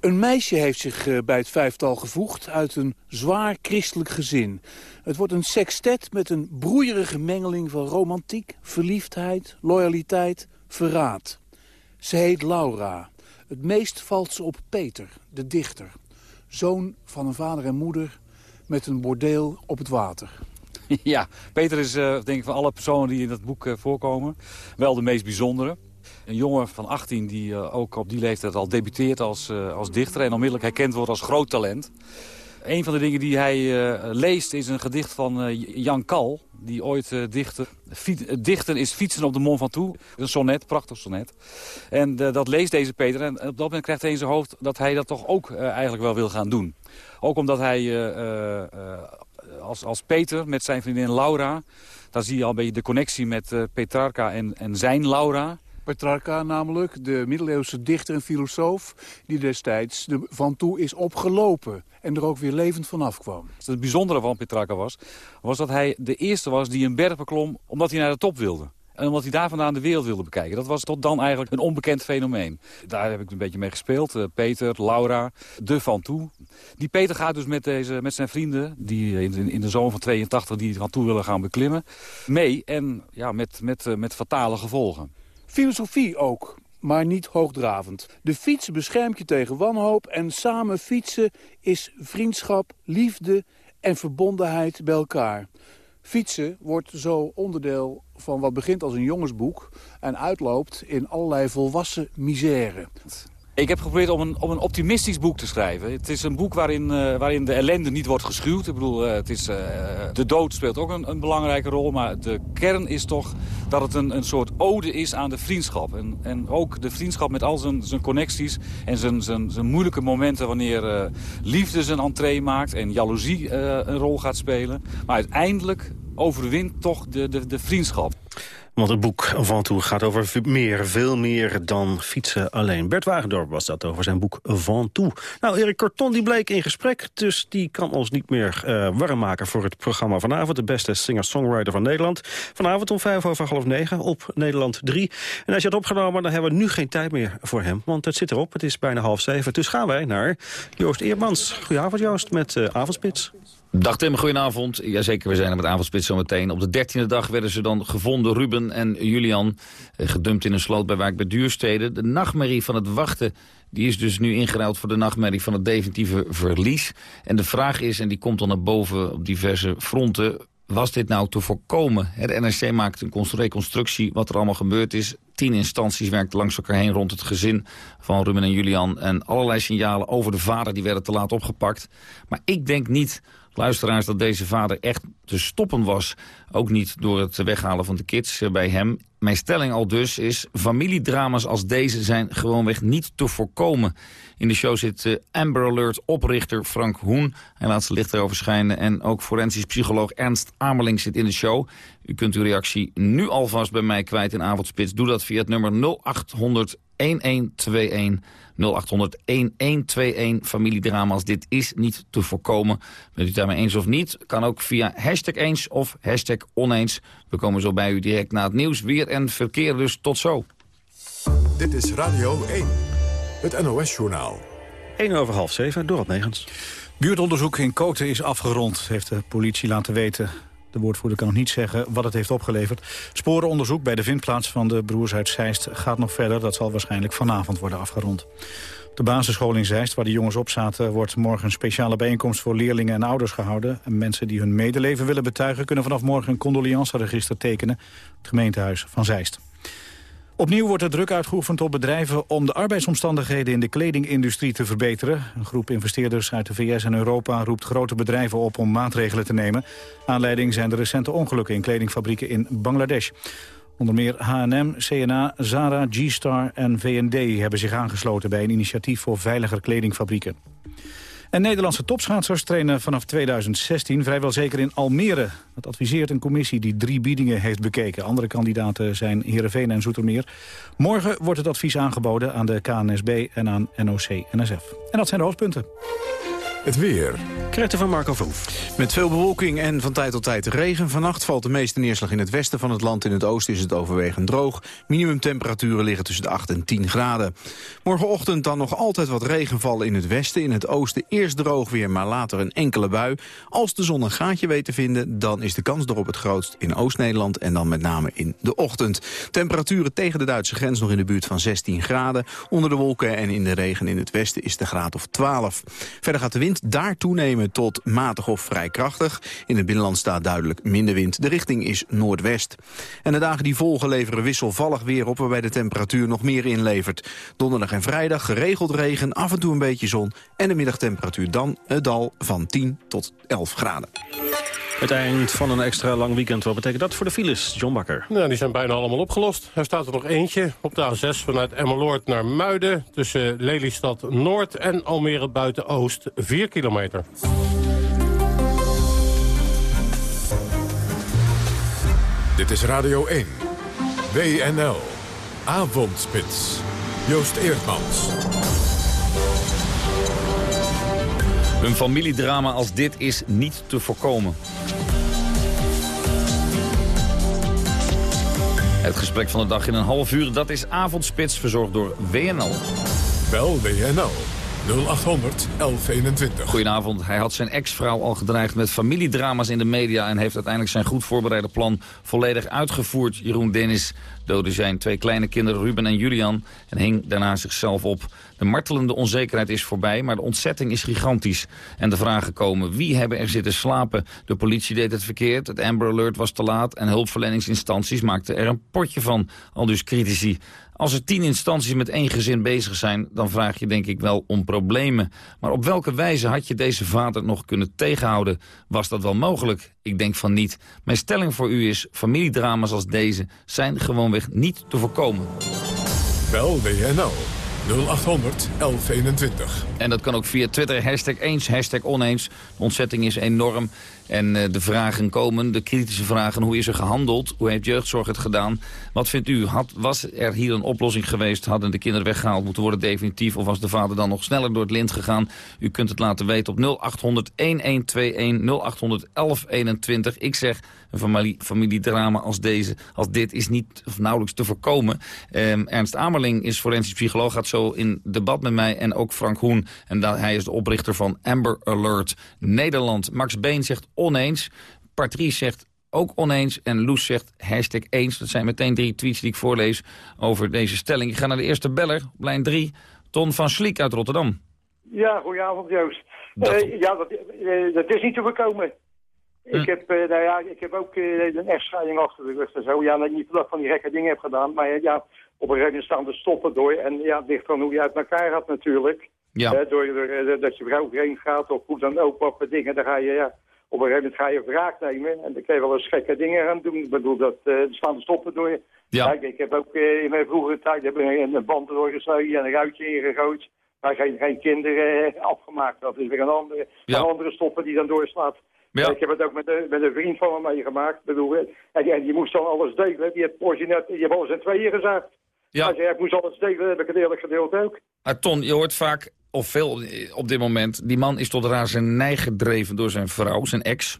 S23: Een meisje heeft zich eh, bij het vijftal gevoegd uit een zwaar christelijk gezin. Het wordt een sextet met een broeierige mengeling van romantiek, verliefdheid, loyaliteit, verraad. Ze heet Laura. Het meest valt ze op Peter, de dichter. Zoon van een vader en moeder met een bordeel op het water. *laughs*
S24: ja, Peter is eh, denk ik van alle personen die in dat boek eh, voorkomen wel de meest bijzondere. Een jongen van 18 die eh, ook op die leeftijd al debuteert als, als dichter... en onmiddellijk herkend wordt als groot talent. Een van de dingen die hij leest is een gedicht van Jan Kal... die ooit eh, dichtte. Eh, dichten is fietsen op de Mont Ventoux. Een sonnet, prachtig sonnet. En eh, dat leest deze Peter en op dat moment krijgt hij in zijn hoofd... dat hij dat toch ook eh, eigenlijk wel wil gaan doen. Ook omdat hij eh, eh, eh, als, als Peter met zijn vriendin Laura... daar zie je al een beetje de connectie met eh, Petrarca en, en zijn Laura...
S23: Petrarca namelijk, de middeleeuwse dichter en filosoof... die destijds de Van Toe is opgelopen en er ook weer levend vanaf kwam.
S24: Het bijzondere van Petrarca was, was dat hij de eerste was die een berg beklom omdat hij naar de top wilde. En omdat hij daar vandaan de wereld wilde bekijken. Dat was tot dan eigenlijk een onbekend fenomeen. Daar heb ik een beetje mee gespeeld. Eh, Peter, Laura, de Van Toe. Die Peter gaat dus met, deze, met zijn vrienden, die in, de zomer van 82 die Van Toe willen gaan beklimmen, mee. En ja, met, met, eh, met fatale gevolgen.
S23: Filosofie ook, maar niet hoogdravend. De fiets beschermt je tegen wanhoop en samen fietsen is vriendschap, liefde en verbondenheid bij elkaar. Fietsen wordt zo onderdeel van wat begint als een jongensboek en uitloopt in allerlei volwassen misère.
S24: Ik heb geprobeerd om een, om een optimistisch boek te schrijven. Het is een boek waarin, eh, waarin de ellende niet wordt geschuwd. Ik bedoel, eh, het is, eh, de dood speelt ook een, een belangrijke rol. Maar de kern is toch dat het een, een soort ode is aan de vriendschap. En, en ook de vriendschap met al zijn, zijn connecties en zijn, zijn, zijn moeilijke momenten... wanneer liefde zijn entree maakt en jaloezie een rol gaat spelen. Maar uiteindelijk overwint toch de, de, de vriendschap.
S2: Want het boek van toe gaat over meer, veel meer dan fietsen alleen. Bert Wagendorp was dat over zijn boek Van Toe. Nou, Erik Corton die bleek in gesprek, dus die kan ons niet meer eh, warm maken voor het programma vanavond. De beste singer-songwriter van Nederland. Vanavond om vijf over half negen op Nederland 3. En als je het opgenomen, dan hebben we nu geen tijd meer voor hem. Want het zit erop, het is bijna half zeven. Dus gaan wij naar Joost Eermans. Goedenavond Joost, met eh Avondspits.
S25: Dag Tim, goedenavond. Jazeker, we zijn er met avondspits zometeen. Op de dertiende dag werden ze dan gevonden, Ruben en Julian. eh, Gedumpt in een sloot bij Wijk bij Duurstede. De nachtmerrie van het wachten die is dus nu ingeruild voor de nachtmerrie van het definitieve verlies. En de vraag is, en die komt dan naar boven op diverse fronten... was dit nou te voorkomen? De NRC maakt een cons- reconstructie wat er allemaal gebeurd is. Tien instanties werkten langs elkaar heen rond het gezin van Ruben en Julian. En allerlei signalen over de vader die werden te laat opgepakt. Maar ik denk niet, luisteraars, dat deze vader echt te stoppen was. Ook niet door het weghalen van de kids eh, bij hem. Mijn stelling al dus is, familiedrama's als deze zijn gewoonweg niet te voorkomen. In de show zit eh, Amber Alert oprichter Frank Hoen. Hij laat zijn licht erover schijnen. En ook forensisch psycholoog Ernst Amerling zit in de show. U kunt uw reactie nu alvast bij mij kwijt in Avondspits. Doe dat via het nummer 0800 1121. 0800 1121. Familiedrama's, dit is niet te voorkomen. Bent u het daarmee eens of niet? Kan ook via hashtag eens of hashtag oneens. We komen zo bij u direct na het nieuws. Weer en verkeer dus tot zo.
S26: Dit is Radio 1, het NOS-journaal.
S2: 1 over half 7, Dorot Negens.
S3: Buurtonderzoek in Koten is afgerond, heeft de politie laten weten. De woordvoerder kan nog niet zeggen wat het heeft opgeleverd. Sporenonderzoek bij de vindplaats van de broers uit Zeist gaat nog verder. Dat zal waarschijnlijk vanavond worden afgerond. De basisschool in Zeist, waar de jongens op zaten... wordt morgen een speciale bijeenkomst voor leerlingen en ouders gehouden. En mensen die hun medeleven willen betuigen... kunnen vanaf morgen een condoleanceregister tekenen. Het gemeentehuis van Zeist. Opnieuw wordt er druk uitgeoefend op bedrijven om de arbeidsomstandigheden in de kledingindustrie te verbeteren. Een groep investeerders uit de VS en Europa roept grote bedrijven op om maatregelen te nemen. Aanleiding zijn de recente ongelukken in kledingfabrieken in Bangladesh. Onder meer H&M, CNA, Zara, G-Star en V&D hebben zich aangesloten bij een initiatief voor veiliger kledingfabrieken. En Nederlandse topschaatsers trainen vanaf 2016 vrijwel zeker in Almere. Dat adviseert een commissie die drie biedingen heeft bekeken. Andere kandidaten zijn Heerenveen en Zoetermeer. Morgen wordt het advies aangeboden aan de KNSB en aan NOC-NSF. En dat zijn de hoofdpunten.
S26: Het weer.
S2: Kretten van Marco Verhoef.
S27: Met veel bewolking en van tijd tot tijd regen. Vannacht valt de meeste neerslag in het westen van het land. In het oosten is het overwegend droog. Minimumtemperaturen liggen tussen de 8 en 10 graden. Morgenochtend dan nog altijd wat regenvallen in het westen. In het oosten eerst droog weer, maar later een enkele bui. Als de zon een gaatje weet te vinden, dan is de kans erop het grootst in Oost-Nederland. En dan met name in de ochtend. Temperaturen tegen de Duitse grens nog in de buurt van 16 graden. Onder de wolken en in de regen in het westen is de graad of 12. Verder gaat de wind daar toenemen tot matig of vrij krachtig. In het binnenland staat duidelijk minder wind. De richting is noordwest. En de dagen die volgen leveren wisselvallig weer op... waarbij de temperatuur nog meer inlevert. Donderdag en vrijdag geregeld regen, af en toe een beetje zon... en de middagtemperatuur dan het dal van 10 tot 11 graden.
S2: Het eind van een extra lang weekend. Wat betekent dat voor de files, John Bakker?
S6: Nou, die zijn bijna allemaal opgelost. Er staat er nog eentje op de A6 vanuit Emmeloord naar Muiden... tussen Lelystad Noord en Almere Buiten-Oost, 4 kilometer.
S26: Dit is Radio 1, WNL, Avondspits, Joost Eerdmans.
S25: Een familiedrama als dit is niet te voorkomen. Het gesprek van de dag in een half uur, dat is Avondspits, verzorgd door WNL.
S26: Bel WNL 0800 1121.
S25: Goedenavond. Hij had zijn ex-vrouw al gedreigd met familiedrama's in de media... en heeft uiteindelijk zijn goed voorbereide plan volledig uitgevoerd. Jeroen Dennis doodde zijn twee kleine kinderen Ruben en Julian... en hing daarna zichzelf op. De martelende onzekerheid is voorbij, maar de ontzetting is gigantisch. En de vragen komen, wie hebben er zitten slapen? De politie deed het verkeerd, het Amber Alert was te laat... en hulpverleningsinstanties maakten er een potje van, al dus critici. Als er tien instanties met één gezin bezig zijn... dan vraag je denk ik wel om problemen. Maar op welke wijze had je deze vader nog kunnen tegenhouden? Was dat wel mogelijk? Ik denk van niet. Mijn stelling voor u is... familiedrama's als deze zijn gewoonweg niet te voorkomen.
S26: Bel WNL 0800 1121.
S25: En dat kan ook via Twitter, hashtag eens, hashtag oneens. De ontzetting is enorm. En uh, de vragen komen, de kritische vragen. Hoe is er gehandeld? Hoe heeft jeugdzorg het gedaan? Wat vindt u? Had, was er hier een oplossing geweest? Hadden de kinderen weggehaald moeten worden definitief? Of was de vader dan nog sneller door het lint gegaan? U kunt het laten weten op 0800 1121 0800 1121. Ik zeg, een familie, familiedrama als deze, als dit, is niet of nauwelijks te voorkomen. Um, Ernst Amerling is forensisch psycholoog, gaat zo in debat met mij en ook Frank Hoen. En hij is de oprichter van Amber Alert Nederland. Max Been zegt oneens. Patrice zegt ook oneens. En Loes zegt hashtag eens. Dat zijn meteen drie tweets die ik voorlees over deze stelling. Ik ga naar de eerste beller, op lijn 3. Ton van Sliek uit Rotterdam.
S28: Ja, goedenavond Joost. Eh, ja, dat, eh, dat is niet te voorkomen. Ik, heb, eh, nou ja, ik heb ook een echtscheiding achter de rug en zo. Ja, dat niet dat ik van die gekke dingen heb gedaan. Maar ja, op een gegeven moment staan de stoppen door. En ja, het ligt van hoe je uit elkaar gaat natuurlijk.
S25: Ja.
S28: Door, door, dat je vrouw vreemd gaat of hoe dan ook, wat voor dingen. Dan ga je, ja, op een gegeven moment ga je wraak nemen. En dan kun je wel eens gekke dingen gaan doen. Ik bedoel, dat, er staan de stoppen door.
S25: Ja.
S28: Kijk, ik heb ook eh, in mijn vroegere tijd heb een, een band doorgesneden en een ruitje ingegooid. Maar geen, geen kinderen eh, afgemaakt. Dat is weer een andere,
S25: Ja.
S28: een andere stoppen die dan doorslaat.
S25: Ja.
S28: Ik heb het ook met, een- met een vriend van me meegemaakt. Ik Bedoel, en, die, en die moest dan alles delen. Die heeft, origineel, die heeft alles in tweeën gezegd.
S25: Ja.
S28: Hij zei, ik moest alles delen, heb ik het eerlijk gedeeld ook.
S25: Maar Ton, je hoort vaak, of veel eh, op dit moment... die man is tot razernij gedreven door zijn vrouw, zijn ex.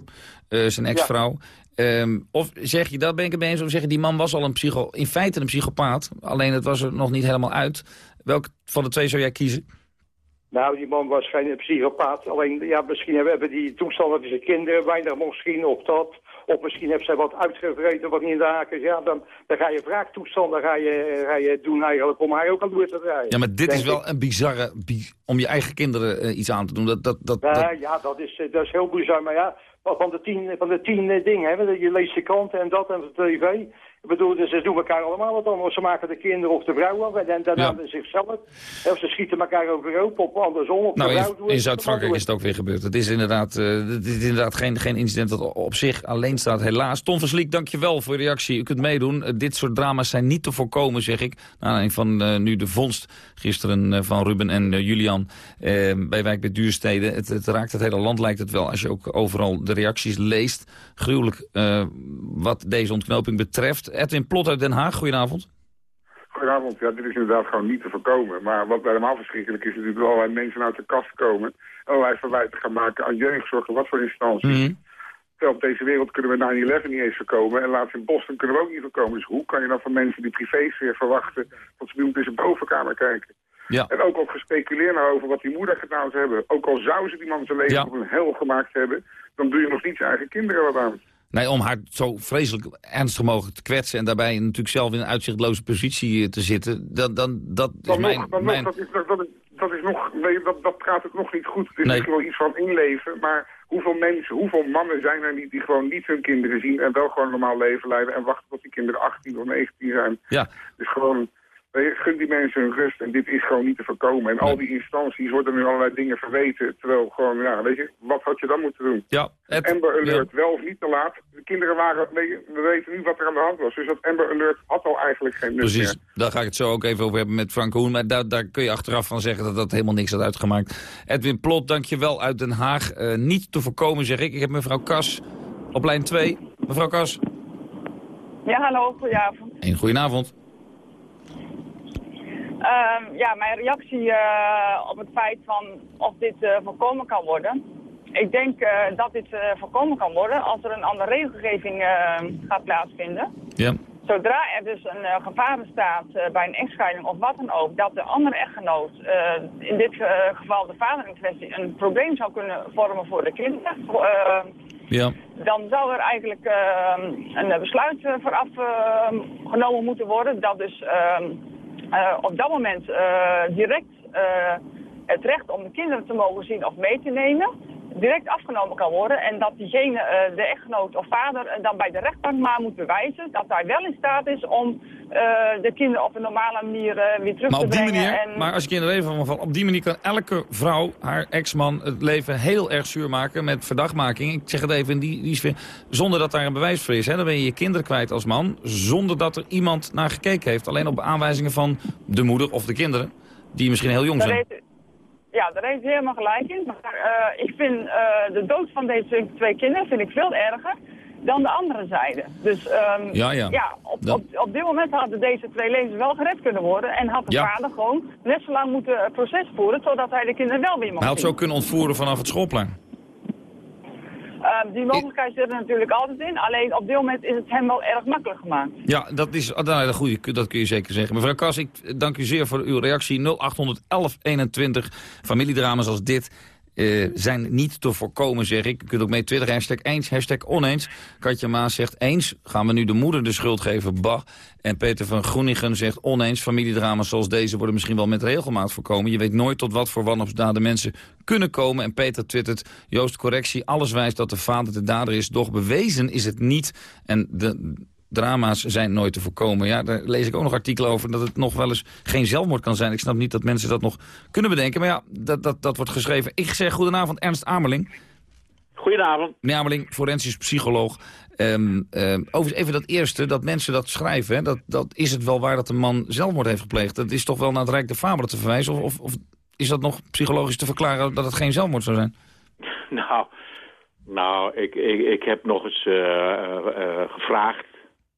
S25: eh, zijn ex-vrouw. Ehm, of zeg je, dat ben ik het mee eens, of zeg je... die man was al een psycho, in feite een psychopaat. Alleen het was er nog niet helemaal uit. Welk van de twee zou jij kiezen?
S28: Nou, die man was geen psychopaat. Alleen, ja, misschien hebben die toestand hij zijn kinderen weinig zien of dat. Of misschien heeft zij wat uitgevreten wat niet in de haak is. Ja, dan, dan ga je wraaktoestanden ga je, ga je doen eigenlijk om hij ook aan door te draaien.
S25: Ja, maar dit is wel
S28: ik.
S25: een bizarre... bi- om je eigen kinderen eh, iets aan te doen. Dat, dat, dat, dat-
S28: Ja, ja, dat is, eh, dat is heel bizar. Maar ja, van de tien, van de tien eh, dingen, hè, je leest de kranten en dat en de tv. Ik bedoel, dus ze doen elkaar allemaal wat anders. Ze maken de kinderen of de vrouw af en daarna zichzelf. Of ze schieten elkaar overhoop of andersom. Of
S25: Nou, in. Zuid-Frankrijk is het ook weer gebeurd. Het is inderdaad, eh, het is inderdaad geen, geen incident dat op zich alleen staat, helaas. Tom Versliek, dankjewel voor je reactie. U kunt meedoen. Eh, dit soort drama's zijn niet te voorkomen, zeg ik. Naar aanleiding van eh, nu de vondst gisteren van Ruben en Julian bij Wijk bij Duurstede. Het, het raakt het hele land, lijkt het wel, als je ook overal de reacties leest. Gruwelijk wat deze ontknoping betreft. Edwin Plot uit Den Haag, goedenavond.
S29: Goedenavond. Ja, dit is inderdaad gewoon niet te voorkomen. Maar wat helemaal verschrikkelijk is, natuurlijk dat allerlei mensen uit de kast komen. Allerlei verwijten gaan maken aan jeugdzorg en wat voor instanties. Terwijl op deze wereld kunnen we 9-11 niet eens voorkomen. En laatst in Boston kunnen we ook niet voorkomen. Dus hoe kan je dan van mensen die privésfeer verwachten... dat ze ons in zijn bovenkamer kijken?
S25: Ja.
S29: En ook al gespeculeerd nou over wat die moeder gedaan zou hebben. Ook al zou ze die man zijn leven
S25: Ja.
S29: op een hel gemaakt hebben... dan doe je nog niet zijn eigen kinderen wat aan.
S25: Nee, om haar zo vreselijk ernstig mogelijk te kwetsen... en daarbij natuurlijk zelf in een uitzichtloze positie eh, te zitten... dan, dan, dat is
S29: Dan
S25: mijn...
S29: nog, dan
S25: mijn
S29: nog, dat, is, dat, dat, is, dat is nog, dat, dat gaat het nog niet goed. Het is
S25: Nee.
S29: wel iets van inleven, maar hoeveel mensen, hoeveel mannen zijn er niet die gewoon niet hun kinderen zien en wel gewoon normaal leven leiden en wachten tot die kinderen 18 of 19 zijn.
S25: Ja.
S29: Dus gewoon, gun die mensen hun rust en dit is gewoon niet te voorkomen. En al die instanties worden nu allerlei dingen verweten, terwijl gewoon, ja, weet je, wat had je dan moeten doen?
S25: Ja,
S29: Amber Alert, wel of niet te laat. De kinderen waren, we weten nu wat er aan de hand was. Dus dat Amber Alert had al eigenlijk geen nut
S25: Precies,
S29: meer.
S25: daar ga ik het zo ook even over hebben met Frank Hoen. Maar daar, daar kun je achteraf van zeggen dat dat helemaal niks had uitgemaakt. Edwin Plot, dankjewel uit Den Haag. Eh, niet te voorkomen, zeg ik. Ik heb mevrouw Kas op lijn 2. Mevrouw Kas,
S30: Ja, hallo, goedenavond.
S25: een goedenavond.
S30: Ehm, ja, mijn reactie eh, op het feit van of dit eh, voorkomen kan worden. Ik denk eh, dat dit voorkomen kan worden als er een andere regelgeving eh, gaat plaatsvinden.
S25: Ja.
S30: Zodra er dus een gevaar bestaat bij een echtscheiding of wat dan ook, dat de andere echtgenoot, in dit geval de vader in kwestie, een probleem zou kunnen vormen voor de kinderen.
S25: Ja.
S30: dan zou er eigenlijk eh, een besluit vooraf genomen moeten worden. Dat dus op dat moment eh, direct eh, het recht om de kinderen te mogen zien of mee te nemen direct afgenomen kan worden. En dat diegene, eh, de echtgenoot of vader, eh, dan bij de rechtbank maar moet bewijzen dat hij wel in staat is om eh, de kinderen op een normale manier weer terug
S25: Maar
S30: te
S25: op die
S30: brengen.
S25: manier,
S30: en...
S25: maar als ik in er even van val, op die manier kan elke vrouw, haar ex-man, het leven heel erg zuur maken met verdachtmaking. Ik zeg het even in die, die sfeer, zonder dat daar een bewijs voor is. Hè. Dan ben je je kinderen kwijt als man, zonder dat er iemand naar gekeken heeft. Alleen op aanwijzingen van de moeder of de kinderen, die misschien heel jong zijn.
S30: Ja, daar heeft u helemaal gelijk in. Maar eh, ik vind eh, de dood van deze twee kinderen vind ik veel erger dan de andere zijde. Dus ehm,
S25: Ja, ja.
S30: op, op, op dit moment hadden deze twee levens wel gered kunnen worden. En had de
S25: Ja.
S30: vader gewoon net zo lang moeten eh, proces voeren... totdat hij de kinderen wel weer mocht
S25: Hij had ook kunnen ontvoeren vanaf het schoolplein.
S30: Eh, eh, die mogelijkheid zit er natuurlijk altijd in. Alleen op dit moment is het hem wel erg makkelijk gemaakt.
S25: Ja, dat is nou, dat, goeie, dat kun je zeker zeggen. Mevrouw Kas, ik dank u zeer voor uw reactie. 081121 familiedrama's als dit eh, zijn niet te voorkomen, zeg ik. U kunt ook mee Twitter, hashtag eens, hashtag oneens. Katja Maas zegt eens, gaan we nu de moeder de schuld geven, bah. En Peter van Groeningen zegt oneens, familiedrama's zoals deze worden misschien wel met regelmaat voorkomen. Je weet nooit tot wat voor wanopsdaden mensen kunnen komen. En Peter twittert, Joost, correctie, alles wijst dat de vader de dader is, doch bewezen is het niet. En de, drama's zijn nooit te voorkomen. Ja, daar lees ik ook nog artikelen over dat het nog wel eens geen zelfmoord kan zijn. Ik snap niet dat mensen dat nog kunnen bedenken. Maar ja, dat, dat, dat wordt geschreven. Ik zeg goedenavond Ernst Amerling.
S31: Goedenavond.
S25: Meneer Amerling, forensisch psycholoog. Um, um, over even dat eerste, dat mensen dat schrijven, hè, dat, dat is het wel waar dat een man zelfmoord heeft gepleegd. Dat is toch wel naar het Rijk de Fabelen te verwijzen? Of, of, of is dat nog psychologisch te verklaren dat het geen zelfmoord zou zijn? *laughs*
S31: Nou, nou ik, ik, ik heb nog eens uh, uh, gevraagd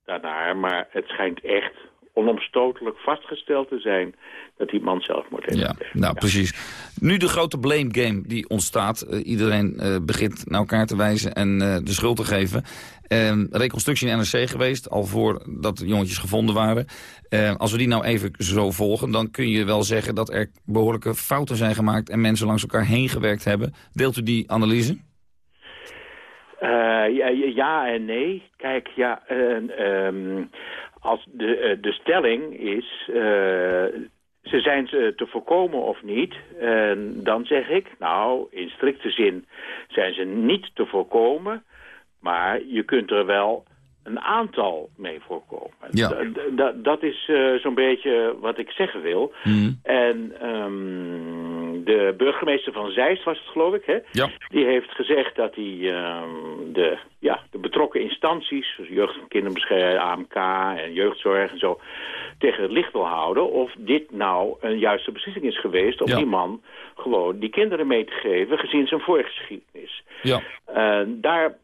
S31: daarnaar. Maar het schijnt echt onomstotelijk vastgesteld te zijn dat die man zelfmoord heeft
S25: ja, Nou, precies. Nu de grote blame game die ontstaat. Uh, iedereen uh, begint naar elkaar te wijzen en uh, de schuld te geven. Ehm, reconstructie in NRC geweest, al voordat de jongetjes gevonden waren. Ehm, als we die nou even zo volgen, dan kun je wel zeggen dat er behoorlijke fouten zijn gemaakt... en mensen langs elkaar heen gewerkt hebben. Deelt u die analyse?
S31: Uh, ja, ja, en nee. Kijk, ja, um, als de, uh, de stelling is, ze zijn te voorkomen of niet, dan zeg ik, nou, in strikte zin zijn ze niet te voorkomen, maar je kunt er wel een aantal mee voorkomen.
S25: Ja.
S31: Dat is uh, zo'n beetje wat ik zeggen wil.
S25: Mm.
S31: En um, de burgemeester van Zeist was het, geloof ik, hè?
S25: Ja.
S31: Die heeft gezegd dat hij um, de, ja, de betrokken instanties... zoals jeugd- en kinderbescherming, AMK en jeugdzorg en zo... tegen het licht wil houden of dit nou een juiste beslissing is geweest... om
S25: Ja.
S31: die man gewoon die kinderen mee te geven... gezien zijn voorgeschiedenis.
S25: Ja.
S31: Uh, daar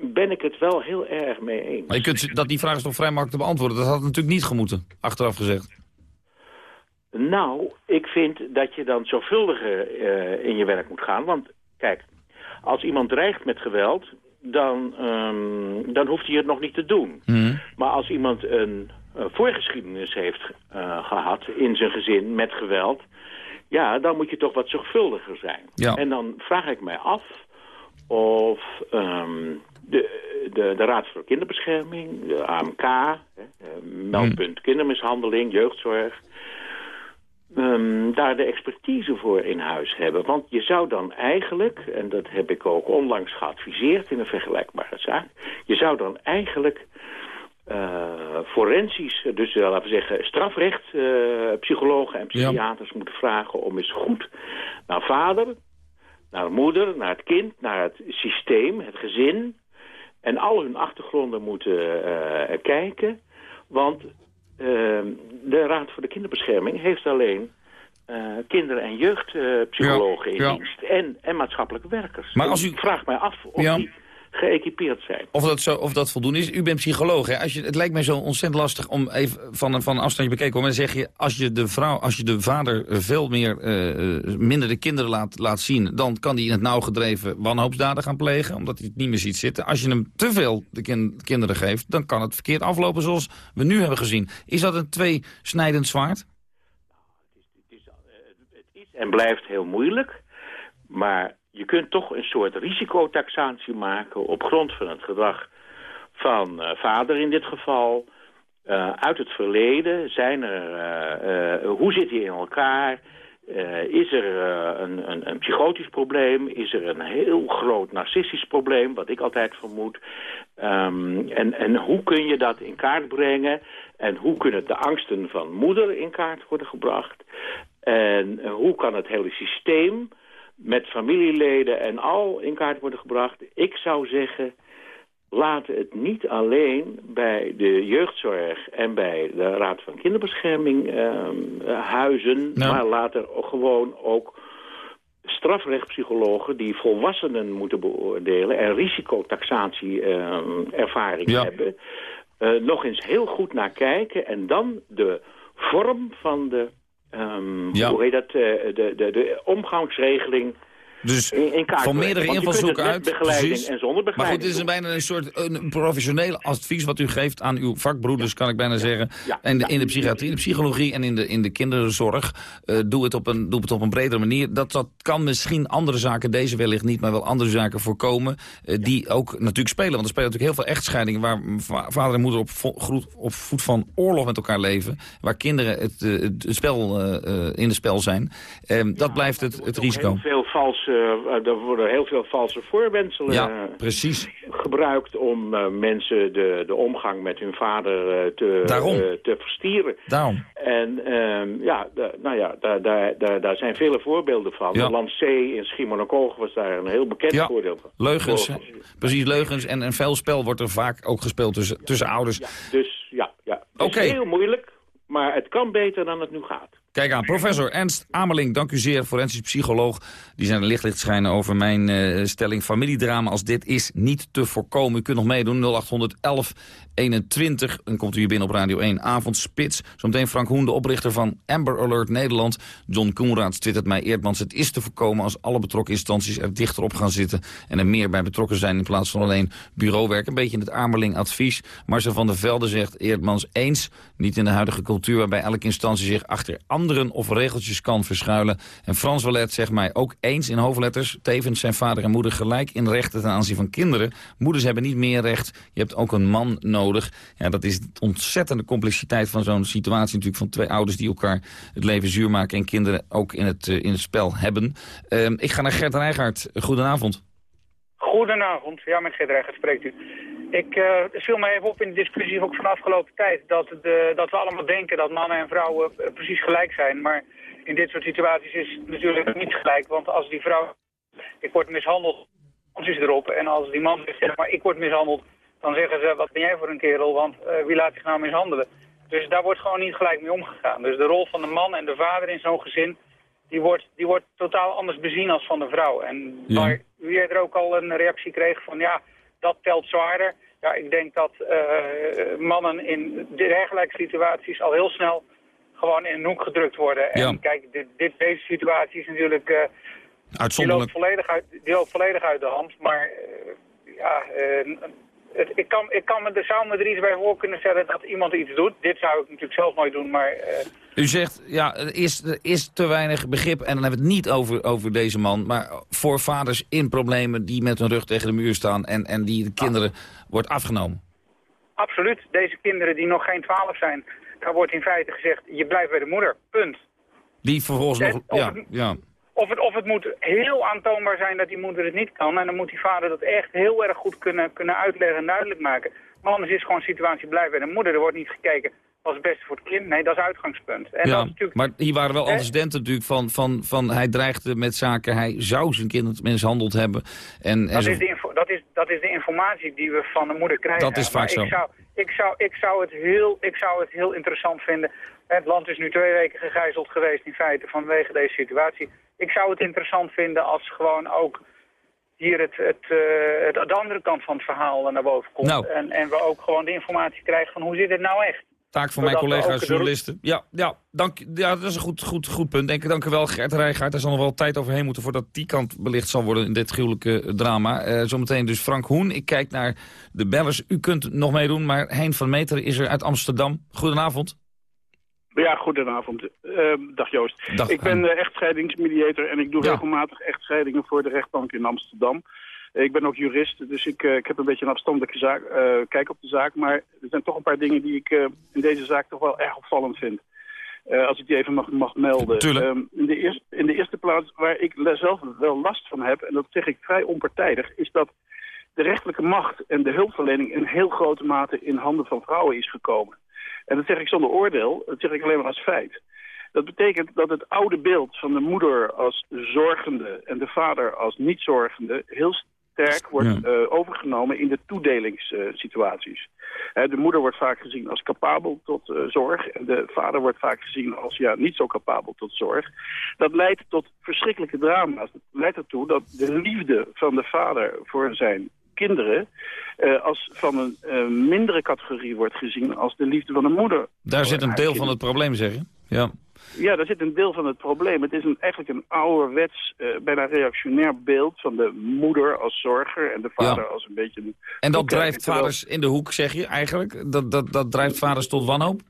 S31: ben ik het wel heel erg mee eens.
S25: Maar je kunt, dat, die vraag is toch vrij makkelijk te beantwoorden. Dat had natuurlijk niet gemoeten, achteraf gezegd.
S31: Nou, ik vind dat je dan zorgvuldiger uh, in je werk moet gaan. Want kijk, als iemand dreigt met geweld, dan, um, dan hoeft hij het nog niet te doen.
S25: Mm.
S31: Maar als iemand een, een voorgeschiedenis heeft uh, gehad in zijn gezin met geweld... ja, dan moet je toch wat zorgvuldiger zijn.
S25: Ja.
S31: En dan vraag ik mij af of um, de, de, de Raad voor Kinderbescherming, de AMK, hè, meldpunt
S25: Hmm.
S31: kindermishandeling, jeugdzorg... Um, daar de expertise voor in huis hebben. Want je zou dan eigenlijk, en dat heb ik ook onlangs geadviseerd in een vergelijkbare zaak... je zou dan eigenlijk uh, forensisch, dus uh, laten we zeggen strafrecht... Uh, psychologen en psychiaters ja. moeten vragen om eens goed naar vader naar de moeder, naar het kind, naar het systeem, het gezin. En al hun achtergronden moeten uh, kijken. Want uh, de Raad voor de Kinderbescherming heeft alleen uh, kinder- en jeugdpsychologen
S25: ja,
S31: in
S25: ja.
S31: dienst. En, en maatschappelijke werkers.
S25: Maar als u...
S31: Ik vraag mij af of
S25: ja.
S31: die geëquipeerd zijn.
S25: Of dat, zo, of dat voldoende is. U bent psycholoog. Hè? Als je, het lijkt mij zo ontzettend lastig om even van, van een afstandje bekeken. Maar dan zeg je, als je de vrouw, als je de vader veel meer, uh, minder de kinderen laat, laat zien, dan kan hij in het nauw gedreven wanhoopsdaden gaan plegen, omdat hij het niet meer ziet zitten. Als je hem te veel de kin kinderen geeft, dan kan het verkeerd aflopen zoals we nu hebben gezien. Is dat een tweesnijdend zwaard?
S31: Het is en blijft heel moeilijk, maar je kunt toch een soort risicotaxatie maken op grond van het gedrag van uh, vader in dit geval. Uh, uit het verleden zijn er, uh, hoe zit hij in elkaar? is er een, een, een, psychotisch probleem? Is er een heel groot narcistisch probleem, wat ik altijd vermoed? Um, en, en hoe kun je dat in kaart brengen? En hoe kunnen de angsten van moeder in kaart worden gebracht? En hoe kan het hele systeem met familieleden en al in kaart worden gebracht. Ik zou zeggen, laat het niet alleen bij de jeugdzorg en bij de Raad van Kinderbescherming uh, huizen,
S25: nou.
S31: maar laat er gewoon ook strafrechtpsychologen die volwassenen moeten beoordelen en risicotaxatie uh, ervaring
S25: ja.
S31: hebben, uh, nog eens heel goed naar kijken en dan de vorm van de Um,
S25: ja.
S31: Hoe heet dat? Uh, de, de, de omgangsregeling
S25: Dus
S31: in, in kaart
S25: van meerdere invalshoeken uit. precies.
S31: en zonder
S25: Maar goed, dit is een bijna een soort een professioneel advies wat u geeft aan uw vakbroeders, kan ik bijna zeggen. en de, in de psychiatrie, in de psychologie en in de, in de kinderzorg. Eh, doe, het op een, doe het op een bredere manier. Dat, dat kan misschien andere zaken, deze wellicht niet, maar wel andere zaken voorkomen. eh, die ook natuurlijk spelen. Want er spelen natuurlijk heel veel echtscheidingen waar va- vader en moeder op, op voet van oorlog met elkaar leven. Waar kinderen het, eh, het spel in het spel zijn. Ehm, dat blijft het, het risico.
S31: Heel veel valse, er worden heel veel valse voorwendselen
S25: Ja,
S31: eh,
S25: precies.
S31: gebruikt om eh, mensen de, de omgang met hun vader eh, te, eh, te verstieren.
S25: Daarom.
S31: En ehm, ja, nou ja daar, daar, daar, daar zijn vele voorbeelden van.
S25: Ja.
S31: Lancé in Schiermonnikoog was daar een heel bekend
S25: Ja,
S31: voorbeeld van.
S25: Leugens, precies leugens. En een fel spel wordt er vaak ook gespeeld tussen, tussen ouders.
S31: Dus ja, ja. Het is heel moeilijk, maar het kan beter dan het nu gaat.
S25: Kijk aan, professor Ernst Amerling, dank u zeer, forensisch psycholoog. Die zijn er lichtlicht schijnen over mijn eh, stelling. Familiedrama als dit is niet te voorkomen. U kunt nog meedoen, 0800 1121. Dan komt u hier binnen op Radio 1, Avondspits. Zometeen Frank Hoen, de oprichter van Amber Alert Nederland. John Koenraads twittert mij Eerdmans. Het is te voorkomen als alle betrokken instanties er dichter op gaan zitten... en er meer bij betrokken zijn in plaats van alleen bureauwerk. Een beetje het Amerling advies. Marcel van der Velde zegt Eerdmans eens... niet in de huidige cultuur waarbij elke instantie zich achter of regeltjes kan verschuilen. En Frans Wallet zegt mij ook eens in hoofdletters... tevens zijn vader en moeder gelijk in rechten ten aanzien van kinderen. Moeders hebben niet meer recht. Je hebt ook een man nodig. Ja, dat is de ontzettende complexiteit van zo'n situatie natuurlijk... van twee ouders die elkaar het leven zuur maken... en kinderen ook in het, eh, in het spel hebben. Ehm, ik ga naar Gert Rijgaard. Goedenavond.
S32: Goedenavond, ja, met Reigert spreekt u. Ik het viel me even op in de discussie ook van de afgelopen tijd... dat, de, dat we allemaal denken dat mannen en vrouwen eh, precies gelijk zijn. Maar in dit soort situaties is het natuurlijk niet gelijk. Want als die vrouw, ik word mishandeld, dan is erop. En als die man zegt, zeg maar, ik word mishandeld... dan zeggen ze, wat ben jij voor een kerel, want eh, wie laat zich nou mishandelen? Dus daar wordt gewoon niet gelijk mee omgegaan. Dus de rol van de man en de vader in zo'n gezin... die wordt, die wordt totaal anders bezien als van de vrouw. En
S25: Ja.
S32: waar u eerder ook al een reactie kreeg van... ja, dat telt zwaarder. Ja, ik denk dat eh, mannen in dergelijke situaties al heel snel gewoon in een hoek gedrukt worden. En
S25: Ja.
S32: kijk, dit, dit, deze situatie is natuurlijk... die, loopt
S25: Uitzonderlijk.
S32: volledig uit, die loopt volledig uit de hand. Maar eh, ja, het, ik, kan, ik kan me, er zou me er iets bij voor kunnen stellen dat iemand iets doet. Dit zou ik natuurlijk zelf nooit doen, maar...
S25: U zegt, ja, er is, er is te weinig begrip, en dan hebben we het niet over, over deze man... maar voor vaders in problemen die met hun rug tegen de muur staan... en, en die de kinderen wordt afgenomen.
S32: Absoluut. Deze kinderen die nog geen twaalf zijn, daar wordt in feite gezegd, je blijft bij de moeder. Punt.
S25: Die vervolgens
S32: En
S25: nog...
S32: of
S25: Ja,
S32: het-
S25: ja.
S32: Of het, of het moet heel aantoonbaar zijn dat die moeder het niet kan. En dan moet die vader dat echt heel erg goed kunnen, kunnen uitleggen en duidelijk maken. Maar anders is gewoon een situatie blijven bij de moeder. Er wordt niet gekeken, is het beste voor het kind? Nee, dat is uitgangspunt. En dat
S25: ja,
S32: is natuurlijk
S25: maar hier waren wel
S32: Hè?
S25: antecedenten natuurlijk van, van, van... hij dreigde met zaken, hij zou zijn kind mishandeld hebben. En, en
S32: Dat
S25: zo-
S32: is, de dat, is, dat is de informatie die we van de moeder krijgen.
S25: Dat is vaak
S32: Maar
S25: zo.
S32: Ik zou, ik, zou, ik, zou het heel, ik zou het heel interessant vinden. Het land is nu twee weken gegijzeld geweest in feite vanwege deze situatie. Ik zou het interessant vinden als gewoon ook hier het, het, eh, het, de andere kant van het verhaal naar boven komt.
S25: Nou.
S32: En, en we ook gewoon de informatie krijgen van hoe zit het nou echt.
S25: Taak voor mijn
S32: Zodat
S25: collega's journalisten. Ja, ja, dank, ja, dat is een goed, goed, goed punt. Denk, dank u wel, Gert Rijgaard. Daar zal nog wel tijd overheen moeten voordat die kant belicht zal worden in dit gruwelijke drama. Eh, zometeen dus Frank Hoen. Ik kijk naar de bellers. U kunt nog meedoen, maar Hein van Meteren is er uit Amsterdam. Goedenavond.
S33: Ja, goedenavond. Ehm, dag Joost.
S25: Dag,
S33: ik ben eh, echtscheidingsmediator en ik doe
S25: Ja.
S33: regelmatig echtscheidingen voor de rechtbank in Amsterdam. Ik ben ook jurist, dus ik, eh, ik heb een beetje een afstandelijke zaak, eh, kijk op de zaak. Maar er zijn toch een paar dingen die ik in deze zaak toch wel erg opvallend vind. Als ik die even mag, mag melden. Ehm, in, de eerste, in de eerste plaats waar ik zelf wel last van heb, en dat zeg ik vrij onpartijdig, is dat de rechterlijke macht en de hulpverlening in heel grote mate in handen van vrouwen is gekomen. En dat zeg ik zonder oordeel, dat zeg ik alleen maar als feit. Dat betekent dat het oude beeld van de moeder als zorgende en de vader als niet-zorgende heel sterk wordt
S25: Ja.
S33: eh, overgenomen in de toedelingssituaties. De moeder wordt vaak gezien als capabel tot eh, zorg en de vader wordt vaak gezien als ja, niet zo capabel tot zorg. Dat leidt tot verschrikkelijke drama's. Dat leidt ertoe dat de liefde van de vader voor zijn kinderen eh, als van een eh, mindere categorie wordt gezien als de liefde van de moeder.
S25: Daar zit een deel van het probleem, zeg je? Ja.
S33: Ja, daar zit een deel van het probleem. Het is een, eigenlijk een ouderwets, eh, bijna reactionair beeld van de moeder als zorger en de vader
S25: Ja.
S33: als een beetje een...
S25: En dat drijft vaders in de hoek, zeg je eigenlijk? Dat, dat, dat drijft vaders tot wanhoop?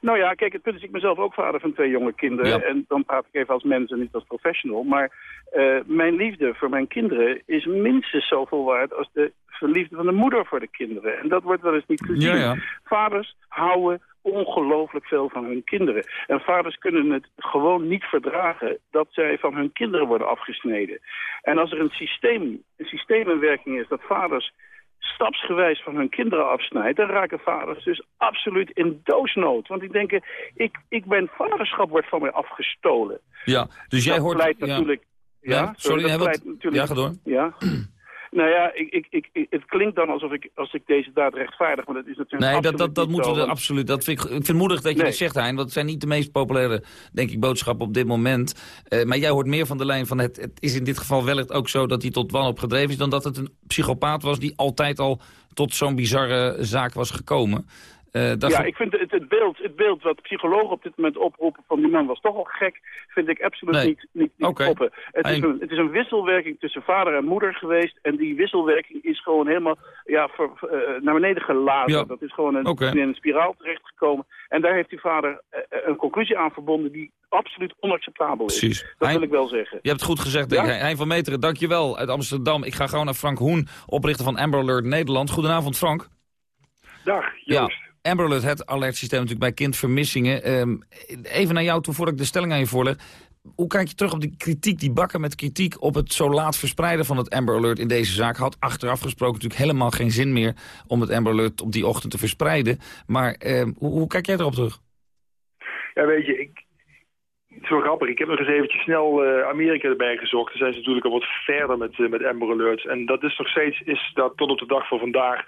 S33: Nou ja, kijk, het punt is, ik ben zelf ook vader van twee jonge kinderen.
S25: Ja.
S33: En dan praat ik even als mens en niet als professional. Maar eh, mijn liefde voor mijn kinderen is minstens zoveel waard als de verliefde van de moeder voor de kinderen. En dat wordt wel eens niet gezien.
S25: Ja, ja.
S33: Vaders houden ongelooflijk veel van hun kinderen. En vaders kunnen het gewoon niet verdragen dat zij van hun kinderen worden afgesneden. En als er een systeem, een systeem in werking is dat vaders stapsgewijs van hun kinderen afsnijdt, dan raken vaders dus absoluut in doosnood. Want die denken, ik, ik ben vaderschap wordt van mij afgestolen.
S25: Ja, dus jij
S33: dat
S25: hoort...
S33: pleit
S25: ja.
S33: natuurlijk...
S25: Nee,
S33: Ja,
S25: sorry,
S33: dat pleit natuurlijk...
S25: Ja, ga door.
S33: Ja. *clears throat* Nou ja, ik, ik, ik, het klinkt dan alsof ik, als ik deze daad rechtvaardig, maar dat is natuurlijk
S25: Nee, dat, dat, dat moeten we absoluut. Dat vind ik, ik vind moedig dat je
S33: Nee.
S25: dat zegt, Hein. Want het zijn niet de meest populaire, denk ik, boodschappen op dit moment. Eh, maar jij hoort meer van de lijn van het, het is in dit geval wellicht ook zo dat hij tot wanhoop gedreven is... dan dat het een psychopaat was die altijd al tot zo'n bizarre zaak was gekomen. Eh,
S33: Ja, ik vind het, het, beeld, het beeld wat psychologen op dit moment oproepen van die man was toch al gek, vind ik absoluut
S25: Nee.
S33: niet, niet, niet. Het is,
S25: En-
S33: een, het is een wisselwerking tussen vader en moeder geweest en die wisselwerking is gewoon helemaal ja, ver- eh, naar beneden gelaten.
S25: Ja.
S33: Dat is gewoon een, in een spiraal terechtgekomen. En daar heeft die vader eh, een conclusie aan verbonden die absoluut onacceptabel is.
S25: Precies.
S33: Dat
S25: Hein-
S33: wil ik wel zeggen.
S25: Je hebt het goed gezegd,
S33: Ja?
S25: Hein van Meteren, dankjewel uit Amsterdam. Ik ga gewoon naar Frank Hoen, oprichter van Amber Alert Nederland. Goedenavond, Frank.
S34: Dag,
S25: Ja, Amber Alert, het alertsysteem natuurlijk bij kindvermissingen. Ehm, even naar jou toe, voordat ik de stelling aan je voorleg. Hoe kijk je terug op die kritiek, die bakken met kritiek... op het zo laat verspreiden van het Amber Alert in deze zaak? Had achteraf gesproken natuurlijk helemaal geen zin meer... om het Amber Alert op die ochtend te verspreiden. Maar ehm, hoe, hoe kijk jij erop terug?
S34: Ja, weet je, ik, wel grappig. Ik heb nog eens eventjes snel eh, Amerika erbij gezocht. Daar zijn ze natuurlijk al wat verder met, eh, met Amber Alerts. En dat is nog steeds, is dat tot op de dag van vandaag...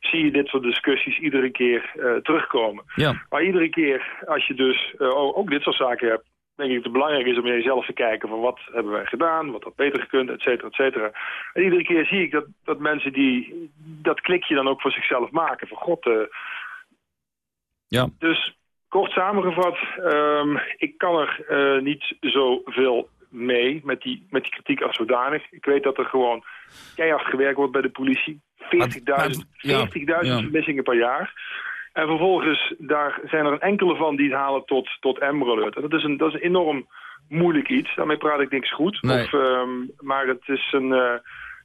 S34: zie je dit soort discussies iedere keer eh, terugkomen.
S25: Ja.
S34: Maar iedere keer als je dus eh, ook, dit soort zaken hebt... denk ik dat het belangrijk is om naar jezelf te kijken... van wat hebben wij gedaan, wat had beter gekund, et cetera, et cetera. En iedere keer zie ik dat, dat mensen die dat klikje dan ook voor zichzelf maken. Van god, eh,
S25: Ja.
S34: dus kort samengevat, ehm, ik kan er niet zoveel mee met die, met die kritiek als zodanig. Ik weet dat er gewoon keihard gewerkt wordt bij de politie. 40.000
S25: ja,
S34: 40.000
S25: ja.
S34: vermissingen per jaar. En vervolgens daar zijn er een enkele van die het halen tot, tot. En dat is, een, dat is een enorm moeilijk iets. Daarmee praat ik niks goed.
S25: Nee.
S34: Of, ehm, maar het is een... eh,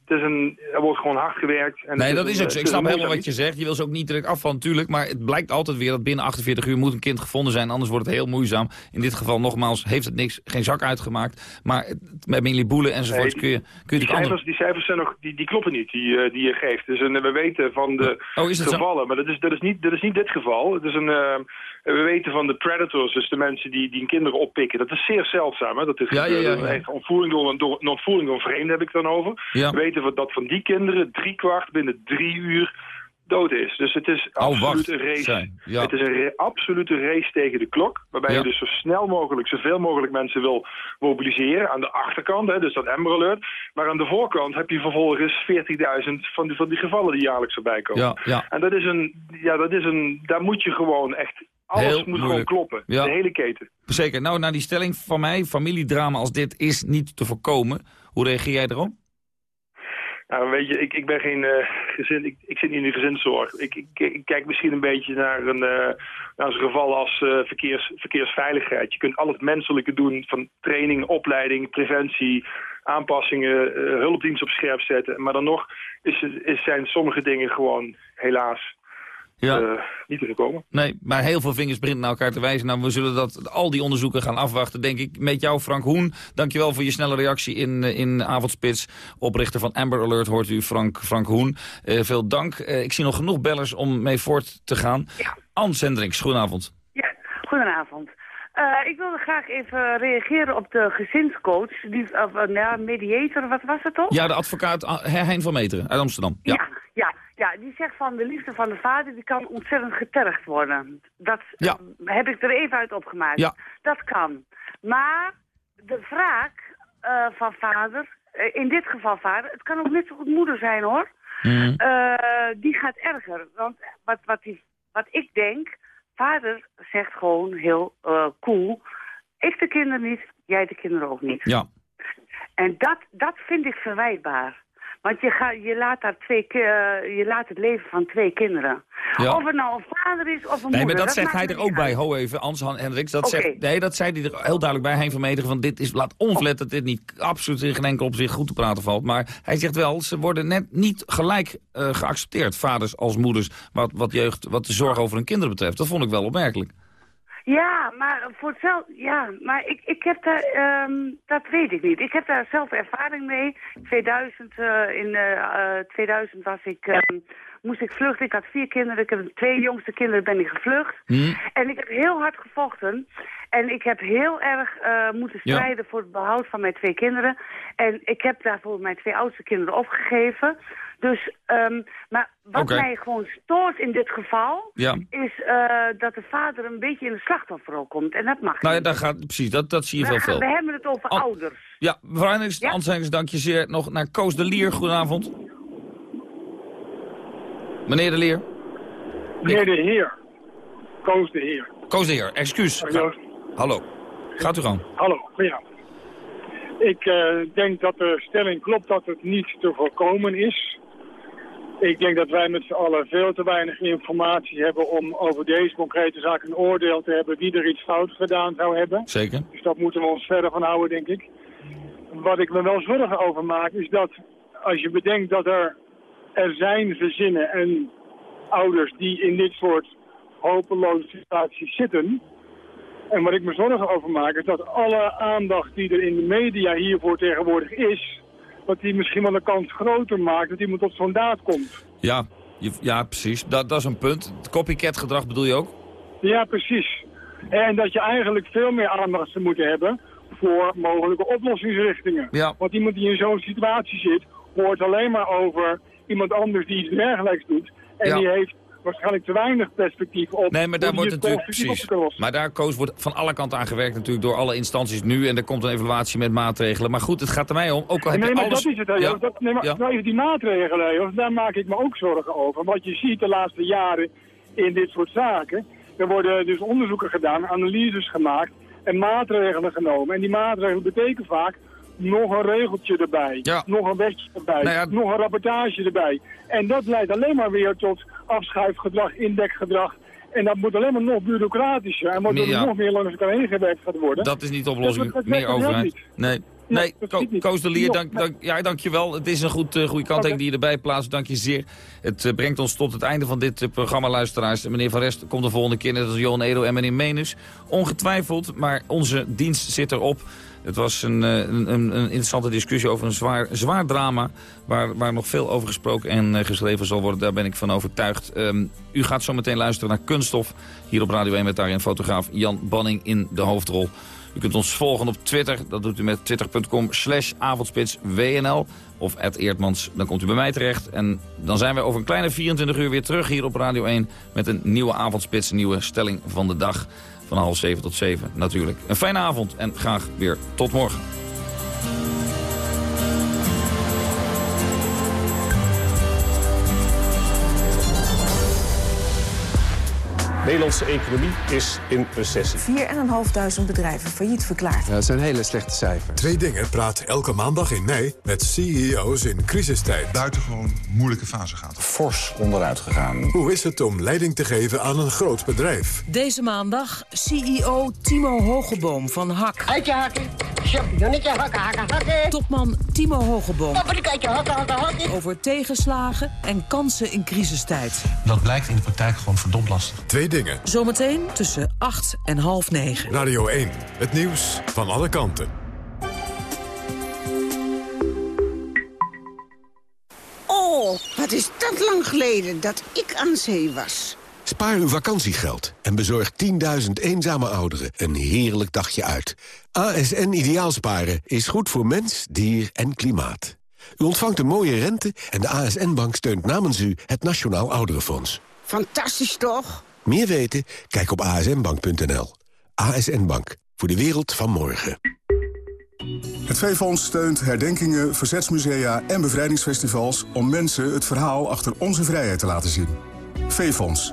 S34: het is een, er wordt gewoon hard gewerkt. En
S25: Nee, dat is
S34: een,
S25: ook zo.
S34: het
S25: Ik snap helemaal wat je zegt. Je wil ze ook niet direct afvallen, natuurlijk. Maar het blijkt altijd weer dat binnen 48 uur moet een kind gevonden zijn. Anders wordt het heel moeizaam. In dit geval, nogmaals, heeft het niks, geen zak uitgemaakt. Maar met Millie Boelen enzovoorts
S34: Nee,
S25: kun je, kun je
S34: Die
S25: andere...
S34: cijfers, die cijfers zijn nog, die, die kloppen niet, die, eh, die je geeft. Dus een, we weten van de
S25: Oh, zo?
S34: gevallen, maar dat is, dat, is niet, dat is niet dit geval. Het is een, eh, we weten van de predators, dus de mensen die, die kinderen oppikken. Dat is zeer zeldzaam. Hè? Dat is
S25: Ja, ja, ja,
S34: eh,
S25: ja.
S34: echt ontvoering door, een- door, een ontvoering door een vreemde heb ik dan over.
S25: Ja.
S34: We weten dat van die kinderen drie kwart binnen drie uur dood is. Dus het is
S25: Oh,
S34: absoluut een race.
S25: Ja.
S34: Het is een absolute race tegen de klok. Waarbij
S25: Ja.
S34: je dus zo snel mogelijk, zoveel mogelijk mensen wil mobiliseren. Aan de achterkant, hè, dus dat Amber Alert. Maar aan de voorkant heb je vervolgens 40.000 van die, van die gevallen die jaarlijks erbij komen.
S25: Ja, ja.
S34: En dat is een, ja, dat is een, daar moet je gewoon echt, alles
S25: Heel
S34: moet gewoon kloppen.
S25: Ja.
S34: De hele keten.
S25: Zeker. Nou, naar die stelling van mij, familiedrama als dit is niet te voorkomen. Hoe reageer jij erop?
S34: Nou, weet je, ik, ik ben geen eh, gezin, ik, ik zit niet in de gezinszorg. Ik, ik, ik kijk misschien een beetje naar een, eh, naar zo'n geval als eh, verkeers, verkeersveiligheid. Je kunt al het menselijke doen, van training, opleiding, preventie, aanpassingen, hulpdienst op scherp zetten. Maar dan nog is, het- is, zijn sommige dingen gewoon helaas
S25: Ja.
S34: eh, niet te voorkomen.
S25: Nee, maar heel veel vingers beginnen naar elkaar te wijzen. Nou, we zullen dat, al die onderzoeken gaan afwachten, denk ik. Met jou, Frank Hoen. Dankjewel voor je snelle reactie in, eh, in Avondspits. Oprichter van Amber Alert hoort u, Frank, Frank Hoen. Eh, veel dank. Eh, ik zie nog genoeg bellers om mee voort te gaan. Anne Sendrings, goedenavond.
S35: Ja, goedenavond. Eh, ik wilde graag even reageren op de gezinscoach, die, of, uh, nou, mediator, wat was het toch?
S25: Ja, de advocaat ah, Hein van Meteren uit Amsterdam. Ja.
S35: ja, ja, ja, die zegt van de liefde van de vader, die kan ontzettend getergd worden. Dat
S25: Ja.
S35: eh, heb ik er even uit opgemaakt.
S25: Ja.
S35: Dat kan. Maar de wraak eh, van vader, eh, in dit geval vader, het kan ook net zo goed moeder zijn hoor.
S25: Mhm.
S35: Eh, die gaat erger. Want wat, wat, die, wat ik denk, vader zegt gewoon heel eh, cool... ik de kinderen niet, jij de kinderen ook niet.
S25: Ja.
S35: En dat, dat vind ik verwijtbaar. Want je, gaat, je, laat daar twee, eh, je laat het leven van twee kinderen.
S25: Ja.
S35: Of het nou een vader is of een
S25: Nee,
S35: moeder.
S25: maar dat zegt hij er ook bij. Ho even, Ans Hendricks. Dat zegt, nee, dat zei hij er heel duidelijk bij. Hein Vermeerderen van dit is, laat onverlet dat dit niet absoluut in geen enkel opzicht goed te praten valt. Maar hij zegt wel, ze worden net niet gelijk eh, geaccepteerd. Vaders als moeders, wat, wat, jeugd, wat de zorg over hun kinderen betreft. Dat vond ik wel opmerkelijk.
S35: Ja, maar voor hetzelfde, ja, maar ik, ik heb daar, ehm, dat weet ik niet. Ik heb daar zelf ervaring mee. 2000, eh, in eh, eh, 2000 was ik, ehm, moest ik vluchten. Ik had vier kinderen. Ik heb twee jongste kinderen ben ik gevlucht. En ik heb heel hard gevochten. En ik heb heel erg eh, moeten
S25: Ja.
S35: strijden voor het behoud van mijn twee kinderen. En ik heb daarvoor mijn twee oudste kinderen opgegeven. Dus, ehm, maar wat mij gewoon stoort in dit geval...
S25: Ja.
S35: is eh, dat de vader een beetje in de slachtofferrol komt. En dat mag
S25: Nou ja, daar gaat, precies, dat, dat zie je
S35: we,
S25: veel
S35: we hebben het over
S25: An-
S35: ouders.
S25: Ja, mevrouw Hendricks, ja? Dank je zeer. Nog naar Koos de Lier, goedenavond. Meneer de Lier.
S34: Meneer de Heer. Koos de Heer.
S25: Koos de Heer, excuus. Hallo. Gaat u gang.
S34: Hallo, goedenavond. Ik eh, denk dat de stelling klopt dat het niet te voorkomen is. Ik denk dat wij met z'n allen veel te weinig informatie hebben om over deze concrete zaak een oordeel te hebben wie er iets fout gedaan zou hebben.
S25: Zeker.
S34: Dus dat moeten we ons verder van houden, denk ik. Wat ik me wel zorgen over maak, is dat als je bedenkt dat er, er zijn gezinnen en ouders die in dit soort hopeloze situaties zitten. En wat ik me zorgen over maak, is dat alle aandacht die er in de media hiervoor tegenwoordig is, dat die misschien wel de kans groter maakt dat iemand tot zo'n daad komt.
S25: Ja, ja precies. Dat, dat is een punt. Het Copycat gedrag bedoel je ook?
S34: Ja, precies. En dat je eigenlijk veel meer aandacht zou moeten hebben voor mogelijke oplossingsrichtingen.
S25: Ja.
S34: Want iemand die in zo'n situatie zit, hoort alleen maar over iemand anders die iets dergelijks doet. En
S25: Ja.
S34: die heeft waarschijnlijk te weinig perspectief op
S25: Nee, maar daar wordt natuurlijk precies. Maar daar Koos wordt van alle kanten aan gewerkt natuurlijk door alle instanties nu. En er komt een evaluatie met maatregelen. Maar goed, het gaat er mij om. Ook al heb
S34: nee,
S25: je
S34: maar
S25: alles...
S34: dat is het. hè,
S25: Ja.
S34: Dat, nee, maar
S25: Ja.
S34: nou even die maatregelen, joh, daar maak ik me ook zorgen over. Wat je ziet de laatste jaren in dit soort zaken. Er worden dus onderzoeken gedaan, analyses gemaakt en maatregelen genomen. En die maatregelen betekenen vaak nog een regeltje erbij, nog een wetje erbij,
S25: Nou ja.
S34: nog een rapportage erbij. En dat leidt alleen maar weer tot afschuifgedrag, indekgedrag. En dat moet alleen maar nog bureaucratischer. En
S25: Ja.
S34: er nog meer langs elkaar heen gewerkt gaat worden.
S25: Dat is niet de oplossing.
S34: Dat- dat
S25: Meer overheid.
S34: niet.
S25: Nee. Nee, Ko- Koos de Lier, dank, dank, ja, dankjewel. Het is een goed, eh, goede kanttekening die je erbij plaatst. Dank je zeer. Het eh, brengt ons tot het einde van dit eh, programma, luisteraars. Meneer Van Rest komt de volgende keer, net als Johan Edo en meneer Menus. Ongetwijfeld, maar onze dienst zit erop. Het was een, eh, een, een, een interessante discussie over een zwaar, zwaar drama... Waar, waar nog veel over gesproken en eh, geschreven zal worden. Daar ben ik van overtuigd. Ehm, u gaat zo meteen luisteren naar Kunststof. Hier op Radio 1 met daarin fotograaf Jan Banning in de hoofdrol. U kunt ons volgen op Twitter. Dat doet u met twitter.com slash avondspitswnl of Eertmans. Dan komt u bij mij terecht. En dan zijn we over een kleine 24 uur weer terug hier op Radio 1... met een nieuwe avondspits, een nieuwe stelling van de dag. Van half zeven tot zeven natuurlijk. Een fijne avond en graag weer tot morgen.
S36: Nederlandse economie is in recessie.
S37: 4.500 bedrijven failliet verklaard.
S26: dat zijn hele slechte cijfers. Twee dingen praat elke maandag in mei met CEO's in crisistijd. Buitengewoon moeilijke fase gaat. Fors onderuit gegaan. Hoe is het om leiding te geven aan een groot bedrijf?
S1: Deze maandag CEO Timo Hogeboom van Hak.
S38: Hakken, hakken, hakken.
S1: Topman Timo Hogeboom. Over tegenslagen en kansen in crisistijd.
S26: Dat blijkt in de praktijk gewoon verdomd lastig. Twee dingen.
S1: Zometeen tussen 8 en half 9.
S26: Radio 1. Het nieuws van alle kanten.
S39: Oh, wat is dat lang geleden dat ik aan zee was.
S40: Spaar uw vakantiegeld en bezorg 10.000 eenzame ouderen een heerlijk dagje uit. ASN Ideaalsparen is goed voor mens, dier en klimaat. U ontvangt een mooie rente en de ASN-bank steunt namens u het Nationaal Ouderenfonds.
S39: Fantastisch toch?
S40: Meer weten? Kijk op asnbank.nl. ASN Bank, voor de wereld van morgen.
S41: Het V-Fonds steunt herdenkingen, verzetsmusea en bevrijdingsfestivals... om mensen het verhaal achter onze vrijheid te laten zien. V-Fonds.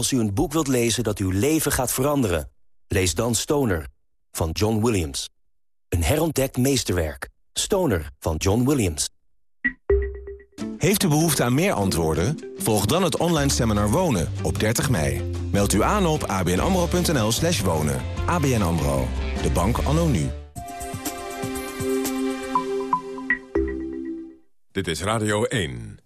S41: Als u een boek wilt lezen dat uw leven gaat veranderen, lees dan Stoner van John Williams. Een herontdekt meesterwerk. Stoner van John Williams.
S40: Heeft u behoefte aan meer antwoorden? Volg dan het online seminar Wonen op 30 mei. Meld u aan op abnamro.nl slash wonen. ABN AMRO, de bank anno nu.
S26: Dit is Radio 1.